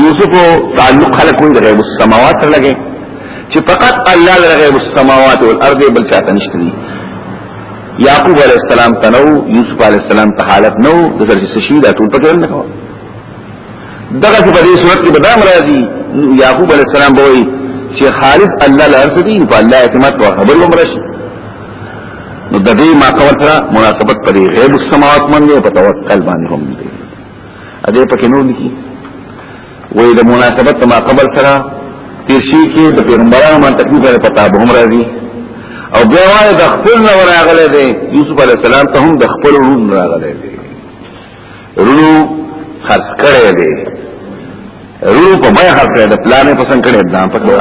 یوسف تعلق خلق وي د غیب السماوات سره لګي چې فقط الله د غیب السماوات او الارض بل چاته نشته دي یعقوب علیہ السلام تنو یوسف علیہ السلام ته حالت نو د سر چې شي دا ټول پکې نه کوي دغه په دې صورت کې بدام راځي یعقوب علیہ السلام به وي چې خالص الله لارس دي په الله اعتماد او خبر ومر شي نو د دې ما کول سره مناسبت پرې غیب السماوات باندې او په توکل باندې هم دي دې پکې نور لیکي وې د مناسبت ما قبل سره تیر شي کې د پیغمبرانو باندې تکلیف لري پتا به هم راځي او بیا وایي د خپل نه راغله دي یوسف علی السلام ته هم د خپل روم راغله دي رونو خرڅ کړي دي رونو په بیا خرڅ کړي د پلان په څنګه کړي دا پکې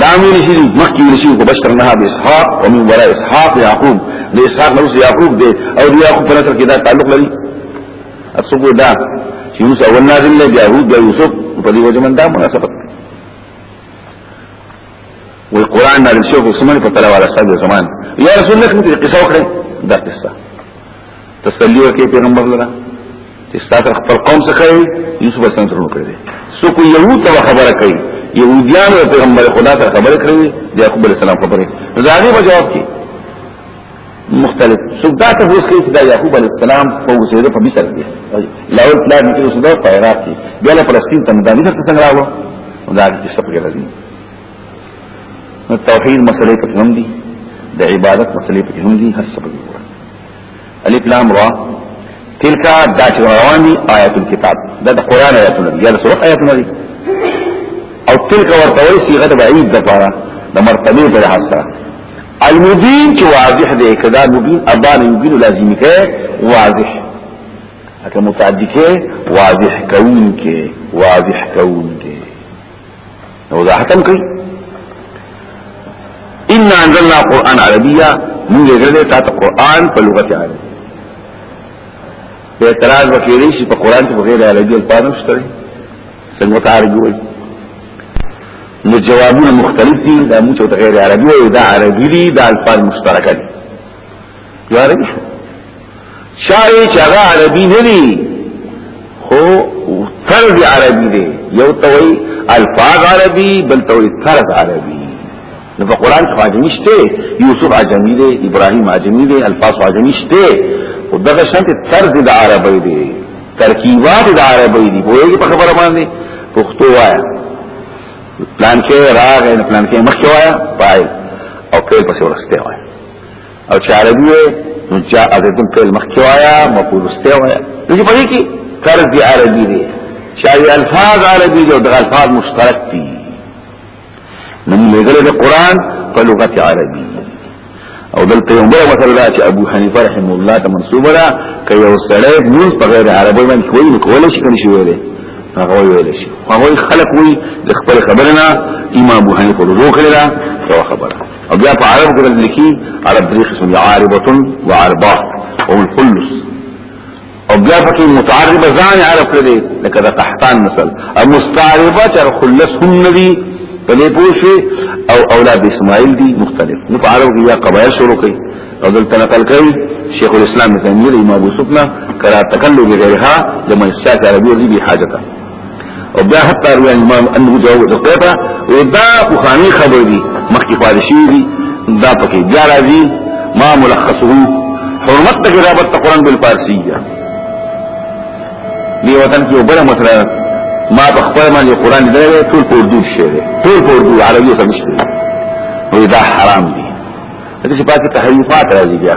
دامين شي مخکې ورشي کو بشر نه به اسحاق او من وراء اسحاق يعقوب د اسحاق نو يعقوب دی او د يعقوب په نسل کې دا تعلق لري اسقو دا چې یونس اول نازل له يهود د یوسف په دې وجه من دا مناسبت وي قران نازل شو په سمن په تلاوه على سبب زمان يا رسول الله کوم قصه وکړه دا قصه تسلی ورکړي پیغمبر لره چې ستاسو خپل قوم څخه یوسف اسلام ترونه کړی سو کو یو ته خبره کوي يهوديان او پیغمبر خدا سره خبره کړی دی یعقوب علیہ السلام خبره زاغي په جواب کې مختلف سودا ته اوس کې چې دا يعقوب عليه السلام په وسیله په مصر کې لاول پلان کې سودا په عراق کې بیا له فلسطین ته مدامي ته څنګه راغلو دا چې څه پکې راځي نو توحید مسلې پکې هم دي د عبادت مسلې پکې هم دي هر څه پکې الف لام را تلك دا چې روان دي آیات الكتاب دا د قران آیاتونه دي یا د سورۃ آیاتونه دي او تلك ورته وایي صيغه د بعید د پاره د مرتبه په لحاظ سره المبین چې واضح دی کدا مبین ابان مبین لازمي کې واضح اکه متعدی کې واضح کون کې واضح کون کې نو دا حتم کوي ان انزلنا قران عربيا موږ یې ګرځې تا ته قران په لغت عربي په اعتراض وکړي چې په قران کې بغیر عربي الفاظ نشته څنګه ته عربي وایي نو جوابونه مختلف دي دا موږ ته غیر عربي وایي دا عربي دي دا الفاظ مشترکه دي یاري شاعر چې هغه عربي نه دي خو طرز عربي دی یو توي الفاظ عربي بل توي طرز عربي نو په قران کې عجمي شته یوسف عجمي دی ابراهيم عجمي دی الفاظ عجمي شته او دغه شان ته طرز د عربي دی ترکیبات د عربي دی وایي په خبره باندې پښتو وایا پلان کې راغې پلان کې مخ کې وایا پای او کله پسې ورسته وایا او چې عربي وي نو جاء زيدون فعل مخکوایا مفعول استه وایا دغه په کې قرض عربي دی چې الفاظ عربي دي او د الفاظ مشترک دي نن لګل د قران په لغت عربي او دلته یو بل مثال دا چې ابو حنیفه رحم الله ته منسوب ده ک یو سړی موږ په غیر عربي باندې کوی کول شي کړی شي ویلې هغه ویل شي هغه خلک وی د خپل خبرنا امام ابو حنیفه رجوع کړی دا خبره او بیا په عرب کې لیکي عرب درې قسم دي عاربه و عربه او الخلص او بیا پکې متعربه ځان عرب کړي لکه د قحطان مثال او مستعربه تر خلص هم ندي په دې پوښي او اولاد اسماعیل دي مختلف نو په عرب کې یا قبایل شروع کړي او دلته نقل کړي شیخ الاسلام ابن تیمیه امام ابو سفنا کرا تکلم غیرها لما استاذ عربی ذی بحاجته او بیا حتی روی امام انه جواب تقیتا او دا بخانی خبر دی مخی فارشی دی دا پکی بیا راضی ما ملخصه حرمت تک رابط قرآن بالفارسیه دی وطن کی اوبر مسئلہ ما په خپل باندې قران درې ټول په اردو شعر ټول په اردو عربي سره نشته وې دا حرام دي دغه چې پاتې تحریفات راځي بیا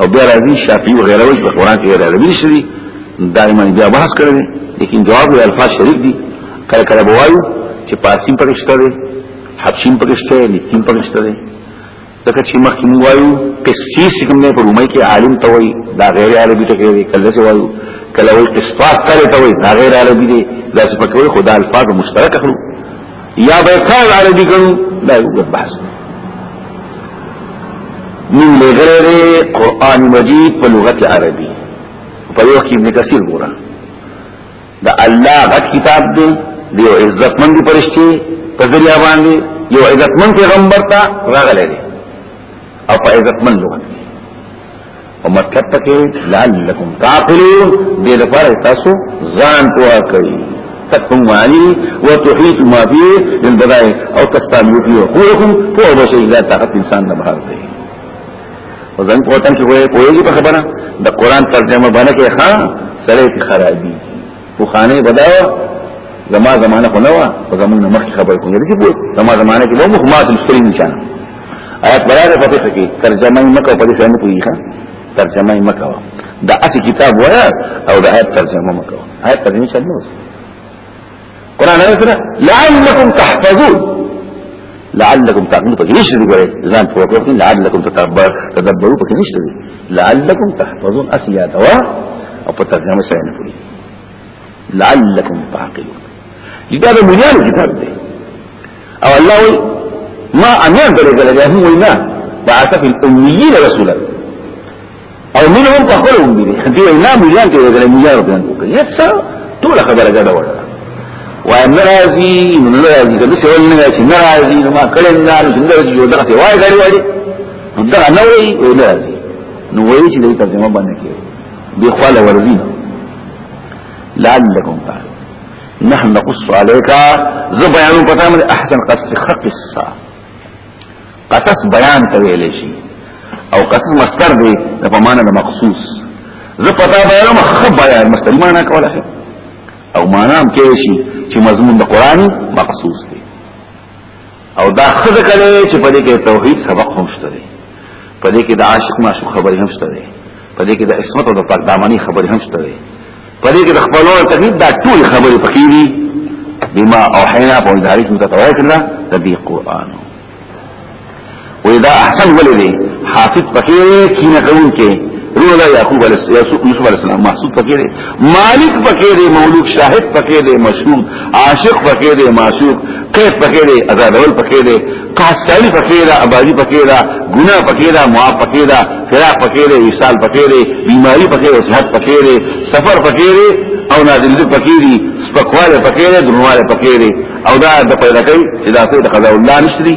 او بیا راځي شافعي او غیره وي په قران کې غیر عربي شوی دایمن بیا بحث کړی لیکن جواب یې الفاظ شریک دي کله کله بوایو چې پارسیم پکشته دي حبشیم پکشته دي لیکن پکشته دي ځکه چې مخکې موږ وایو قسطیس کوم نه په رومي کې عالم ته وایي دا غیر عربي ته کوي کله چې وایو کله وایي قسطاس کله ته وایي دا غیر عربي دي دا څه پکوي خدا الفاظ مشترک کړو یا به قول عربی کړو دا یو بحث من لګره قران مجید په لغت عربی په یو کې ابن کثیر ګورا دا الله غت کتاب دی دی او عزت مند پرشتي په ذریعہ باندې یو عزت مند پیغمبر ته راغلی دی او په عزت مند لغت او مطلب پکې لعلکم تعقلون دې لپاره تاسو ځان پوهه کړئ تکتم معانی و تحیط ما فیه من بدائع او تستعملو فیه قولکم پوه بشي اذا طاقت انسان نه بهر دی او ځان پوهتن کې وایي پوهیږي په خبره د قران ترجمه باندې کې ها سره خرابي پخانه بداوه زما زمانه خو نه و او زمونږ مخ خبر کوم دي بو زما زمانه کې مو ما تل ستري نشان آیات براغه پته کې ترجمه یې مکه په دې څنګه کوي ښا ترجمه یې مکه دا اصل کتاب وره او دا آیات ترجمه مکه آیات ترجمه څه نو قران سره لعلکم تحفظون لعلکم تعقلون پکې نشته دی ګوره ځان په وکړه لعلکم تتبر تدبروا پکې نشته دی لعلکم تحفظون اسیا دوا او په ترجمه سره نه پوری لعلکم تعقلون دا د مليان کتاب دی او الله وی ما امر درې کړل دا هم وینا بعث في الاميين رسولا او منهم تقول امي دي وینا مليان کې ویل مليان بیان وکړي یسا ټول خبره ګډه وړه وای ناراضي ناراضي کله څه ولنه چې ناراضي ما کړه نه نو څنګه یو دغه وای غړي وړي دا نه وی وی نه راځي نو وی چې دې ترجمه باندې کې دی خواله ورزي لعلكم تعلم نحن نقص عليك زه بیانو پتا مې احسن قصص قصه قصص بیان کوي لشي او قصص مستر دی د په معنا د مخصوص زه پتا بیانو خو بیان مستر معنا کوله او معنا هم کې شي چې مضمون د قران مخصوص دی او دا خود کړي چې په دې کې توحید سبق هم شته دی په دې کې د عاشق معشوق خبرې هم شته دی په دې کې د عصمت او د پاک دامنی خبرې هم شته دی په دې کې د خپل او تقلید دا ټول خبرې پکې دي بما اوحینا په دې حدیث متواتر ده د دې قران وې دا احسن ولې دی حافظ پکې کینه کوم کې روح دا یعقوب علیہ السلام یوسف علیہ السلام محسود پکې دی مالک پکې دی مولوک شاهد پکې دی مشهور عاشق پکې دی معشوق کیف پکې دی ازادول پکې دی قاصلی پکې دا ابادی پکې دا ګناه پکې دا معاف پکې دا فراق پکې دی وصال پکې دی بیماری پکې دی صحت پکې دی سفر پکې دی او نازل دې پکې دي سپکواله پکې دي درواله پکې دي او دا د پیدا کوي چې دا څه د قضا الله نشري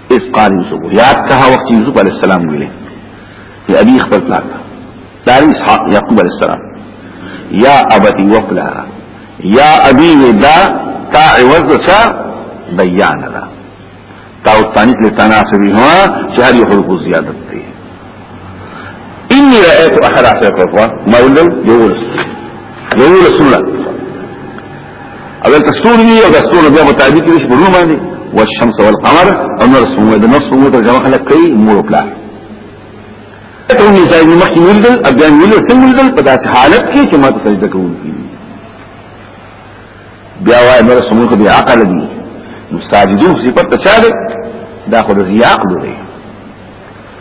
اذ قال یوسف یاد کا وخت یوسف علی السلام ویلې یا ابي خپل پلان دار اسحاق یعقوب علی السلام یا ابتی وقلا یا ابي ودا تا عوض چا بیان دا تا او تانیت لتناسبی ہوا چهر یو حروف زیادت دی انی رأیت احد عشر قرفا ما ولل یو رسول یو رسول اول تستور دی او تستور بیا مطابق دي په نوم باندې والشمس والقمر او نور سمو د نفس مو ترجمه خلک کوي مور او پلار ته نه ځای نو مخکې ولدل ابيان ولدل څنګه ولدل په داسې حالت کې چې ما ته سجده کوم بیا وای نور سمو ته بیا عقل دي مستاجدون صفات ته چا ده دا خو د عقل دی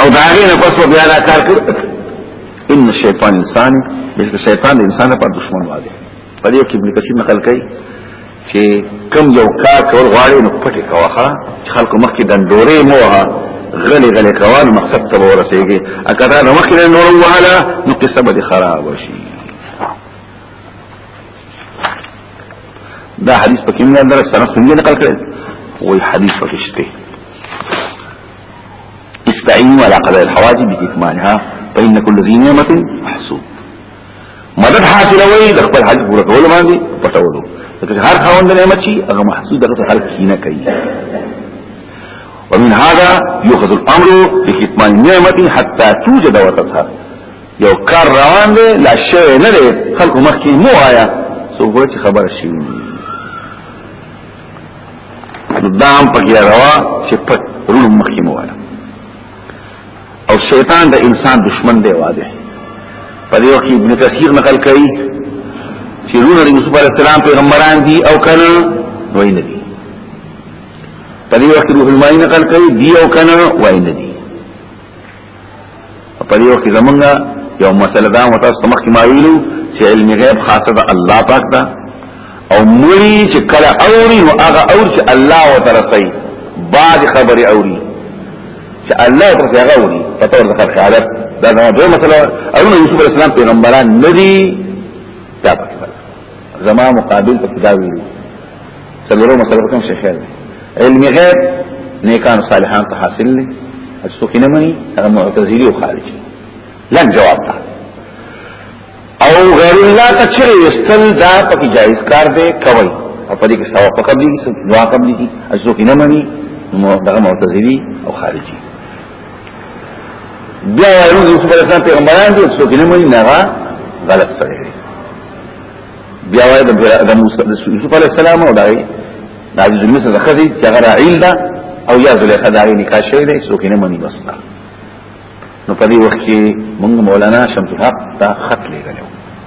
او دا هغه نه پس بیا دا کار کړ ان شیطان انسان بلکې شیطان د انسان په دشمن واده په دې کې ابن کثیر نقل کوي چې کم یو کار کول غواړي نو پټه کاوه چې خلکو مخکې دندورې موها غلي غلي کوان مقصد ته ورسېږي اګه دا مخکې نور وهلا نو قصه به خراب شي دا حدیث پکې موږ درس سره څنګه نقل کړل وای حدیث پکې شته استعینوا علی قضاء الحواجب باکمالها فإن كل ذي نعمة محسوب مدد حاصلوي د خپل حج پوره کول باندې پټولو لکه هر خاوند نعمت شي هغه محسوب دغه خلق کینه کوي ومن هذا يؤخذ الامر بكتمان النعمه حتى توجد وتظهر یو کار روان دی لا شی نه دی خلکو مخکې مو آیا سو غوړي خبر شي دا هم پکې روا چې پټ ورو مخکې مواله او شیطان د انسان دشمن دی واضح په دې وخت ابن کثیر نقل کوي چې رونه د یوسف علی السلام پیغمبران دي او کنه وای نه دي په دې وخت روح المانی نقل کوي دی او کنه وای نه دي په دې وخت کې زمونږه یو مسله دا مو تاسو مخکې ما ویلو چې علم غیب خاصه ده الله پاک ده او مړي چې کله اوري نو هغه اور چې الله وترسي بعد خبري اوري چې الله وترسي هغه اوري په تور ذکر شهادت دا نو دوه مسله او یوسف علی السلام پیغمبران ندي دا پکې زما مقابل ته دا ویلي سلورو مسله کوم شي خیر علم غیب نیکان صالحان ته حاصل لري څوک نه مني هغه معتزلي او خارجي لن جواب ده او غیر الله ته چې استل دا پکې جایز کار دی کوي او په دې کې ثواب پکې دي څوک دعا کوي څوک نه مني دغه معتزلي او خارجي بیا وایي یوسف علیه السلام پیغمبران دي څوک نه مونږ نه غلط سره دي بیا وایي د موسی د یوسف علیه السلام او دای د عزیز مصر د خدي چې هغه راعیل ده او یا زلیخا دای نکاح شوی دی څوک نه مونږ بس نو په دې وخت کې موږ مولانا شمس الحق ته خط لګلو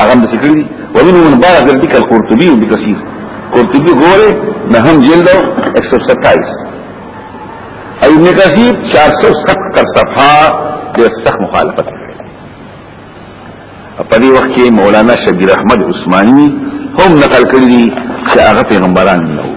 هغه د ذکر دي ومنهم من بارك ذلك القرطبي بكثير قرطبي غوره نه هم جلد 127 او ابن كثير 470 صفحه د صح مخالفت په دې وخت کې مولانا شبیر احمد عثماني هم نقل کړی دي چې هغه پیغمبران نه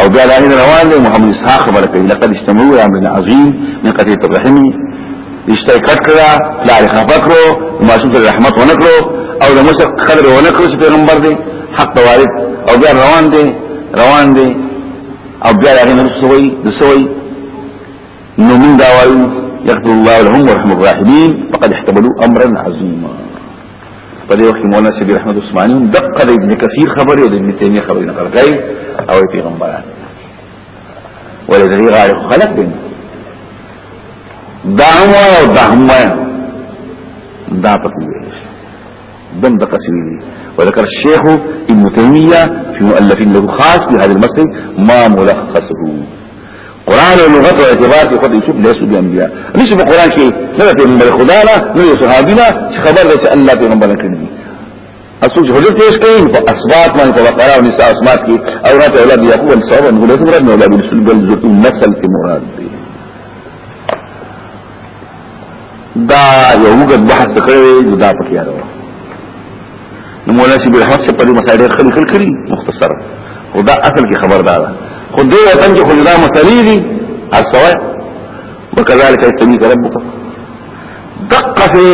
او بیا لاهین روان دی محمد اسحاق خبره کوي لقد اجتمعوا الى امر عظیم من قتیل الرحم رشتہ کټ کړه لار خفه کړو معصوم سره رحمت ونکړو او د مشرق قدر ونکړو چې پیغمبر دی حق توارد او بیا روان دی روان دی او بیا هغه نور سوي د سوي نو من دا وایو یقتل الله لهم ورحم الراحمین فقد احتملوا امرا عظیما په دې وخت مولانا شبیر احمد عثماني دقه د ابن کثیر خبرې او د ابن تیمیه خبرې نقل کوي او پیغمبران ولې دې غاړي خلق دي دا هم او دا هم دا پکې ویل دم د قسمی دي وذكر الشيخ ابن تيمية في مؤلف له خاص بهذا المسجد ما ملخصه قرآن و لغت و اعتبار کی خود یوسف لیسو بی انبیاء نشی پا قرآن کی نبی پیغمبر خدا نا نبی صحابی نا چی خبر دے چی اللہ پیغمبر کردی اصول چی حجر پیش کئی پا اثبات مانی پا وقرا و نساء اثبات کی اولاد اولاد یعقوب انصاب انہو لیسو مراد نولاد نسل بل زرطو نسل کی مراد دی دا یو وګت بحث کړی نو دا پکې راو نو مولا شي بل حق په دې مسائل خل خل کړی مختصر خدا اصل کې خبر دا ده خو دې وطن کې خو دا مسلې دي السوا وکذالک یستمیک ربک دقه في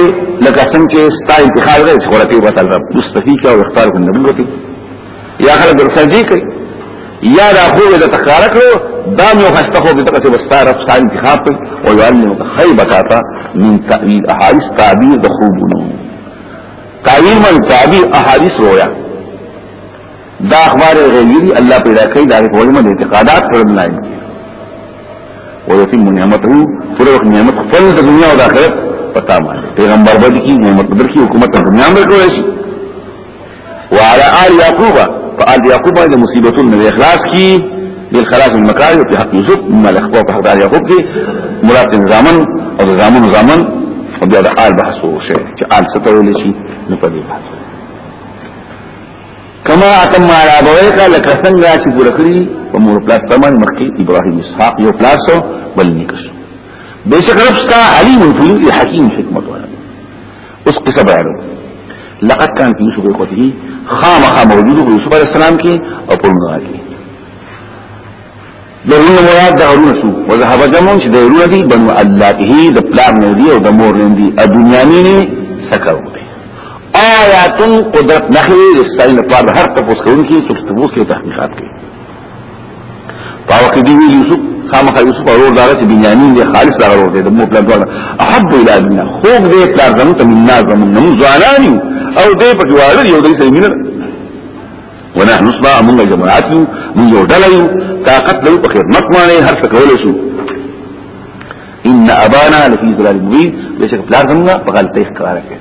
لکه څنګه ستا انتخاب غیر چې ورته وته رب مستفیق او اختار النبوتی یا خلک ورسېږي کوي یا دا خو د تخار کړو دا مې خسته خو دغه څه وستاره په انتخاب کوي او يعلم خيبه تا من تعبير احاديث تعبير د خوبونو تعبير من تعبير احاديث رویا دا اخبار غیبی الله پیدا کوي دا په علم اعتقادات پر بنای ويتم نعمته پر وخت نعمت خپل د دنیا او د آخرت پتا باندې پیغمبر باندې کی نعمت بدر کی حکومت د دنیا باندې کولای شي وعلى آل يعقوب فآل يعقوب باندې مصیبتون نه اخلاص کی بالخلاص من مکاره په حق یوسف ما لخوا په حق آل يعقوب کې مراد زامن او زامن زامن او بیا د آل بحث وشي چې آل ستویل شي نو په دې بحث کما اتم على ابويك لك څنګه چې پوره کړی په مور پلاس تمن مخکې ابراهيم اسحاق یو پلاس بل نکش بشک رب ستا علیم فلوی حکیم حکمت والا اوس قصه بیانو لقد كان في يوسف اخوته خامخا موجود في يوسف عليه السلام کې او په موږ کې درونه مراد د هارون شو وذهب جمع چې د هارون دي بنو الله ته د پلان نه دي او د مور نه دي د دنیا نه سکرو دي آیات قدرت نخوی رسالین پار هر تپوس کونکی تپوس کی تحقیقات کی پاو کې دی یوسف خامخ یوسف اور دارا چې بنیامین دی خالص دغه ورته د مو پلان ډول احب الى دنیا خو دې پلان زمو ته منا زمو نو ځانانی او دې په جوړ یو دې سره مینه ونحن نصبا موږ جماعت یو موږ یو ډله یو طاقت له په خدمت باندې هر څه کولای شو ان ابانا لفي ظلال مبين بشک پلان زمو په غلطه ښکارا کړی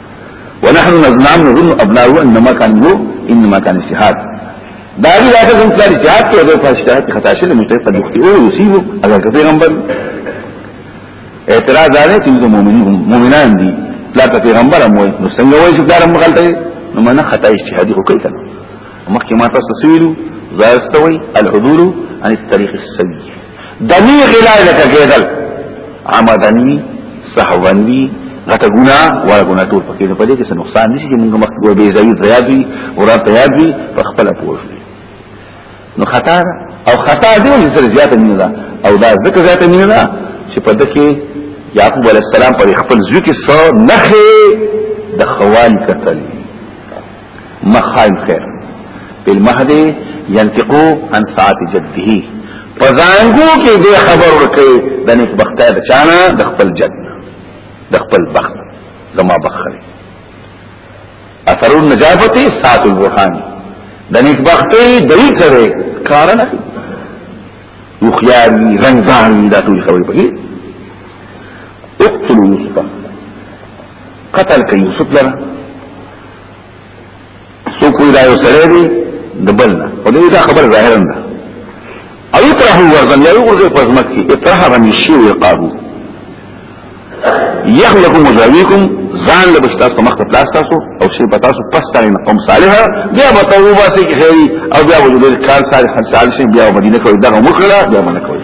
ونحن نظلام نظن ابناؤه انما كان هو انما كان اجتهاد داوی دا څنګه چې اجتهاد ته د اجتهاد خطا شله مجتهد قد يخطئ او يصيب اگر پیغمبر اعتراض دا نه چې مؤمنون مؤمنان دي لا پیغمبر هم وایي نو څنګه وایي چې دا هم غلطه نو منه خطا اجتهادي خو کوي کنه مخکې ما تاسو سویلو زاستوي الحضور عن الطريق السوي دنی غلای لکه کېدل عمدنی سهوندی غټه ګنا وړه ګنا ټول پکې نه پدې کې څه نقصان نشي چې موږ مخ کوو به زید زیاد وي او را تیاد وي په خپل پوښ نو خطا او خطا دې ولې سره زیاته نه ده او دا ذکر زیاته نه ده چې په دکې یعقوب علی السلام پر خپل ځکه سو نخې د خوان کتل مخایم خیر بالمهد ينتقو عن ساعت جده پزانګو کې دې خبر ورکړي د نیک بختای د چانا د خپل جد د خپل بخت زما بخره اثر النجابت ساعت البرهان د نیک بختي دای کړي کارن یو خیال رنگان دا ټول خبرې پکې اقتلوا يوسف قتل کوي یوسف لره سو کوئی دا یو سره دی د بل نه او دې دا خبر ظاهرا ده او یتره ورزن یا یغرزه پزمک کی اتره باندې شی وی قابو یخلق مزاویکم ځان له بشتا په مخ پلاس تاسو او شی پتا سو پس تاسو نه قوم صالحه بیا به توبه سي کی خیری او بیا وجود کار صالح صالح بیا مدینه کوي دا مخړه بیا منه کوي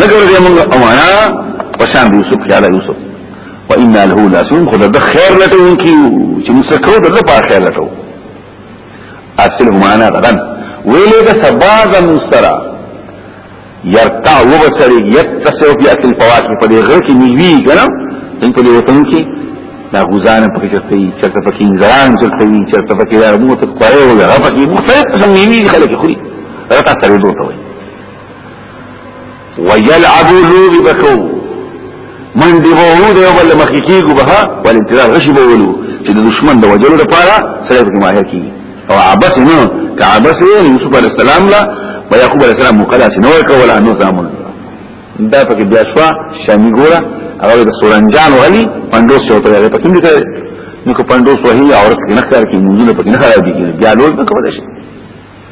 نګور دې موږ امانا پشان دې یوسف خیال یوسف وإنا له لاسون خدا د خیر لټو کیو چې موږ څه کوو د لپاره خیر لټو اصل معنا غدن ویلې د سبا زم سرا يرتع وبصري يتسو في اكل فواكه په دې غره کې نیوي کنه ان په دې وطن کې دا غزان په کې چرته وي چرته په کې انځان چرته وي چرته په کې دا موت کوي او هغه په کې مختلف قسم نیوي خلک خوري راته ترې دوته وي ويلعبو لوبي بکو من دی وو دی بل مخی کیږي به ول انتظار غشي بولو چې د دشمن د وجلو لپاره سره کې ماهر کی او عبس نه کعبس یوسف علی السلام لا و یعقوب علی السلام مقدس نو کول انو زامن دا پکې بیا شوا شامی ګورا هغه د سورنجان وغلی پندوس یو ته پکې نه کړ نو کو پندوس وهي عورت کې نه کار کې موږ نه پکې نه خراب دي بیا لوز نه کول شي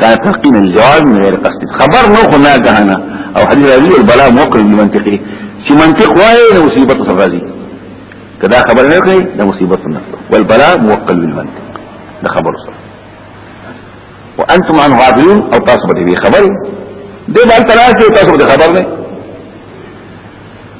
كان تحقين الجواب من غير قصد خبر نو خو نه غهنا او حديث راځي البلاء موقع من منطقي چې منطق وای نو مصیبت سره راځي کدا خبر نه کوي د مصیبت نه والبلاء موقع من منطق ده خبر سره وانتم عن غافلون او تاسو به خبر دې بل تلاسي تاسو به خبر نه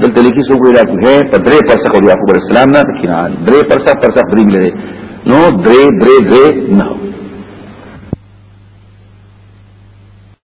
دلته لیکي څو ویلا کوه په درې پرسه خو یعقوب علیه السلام نه کنعان درې پرسه پرسه درې ملي نو درې درې درې نه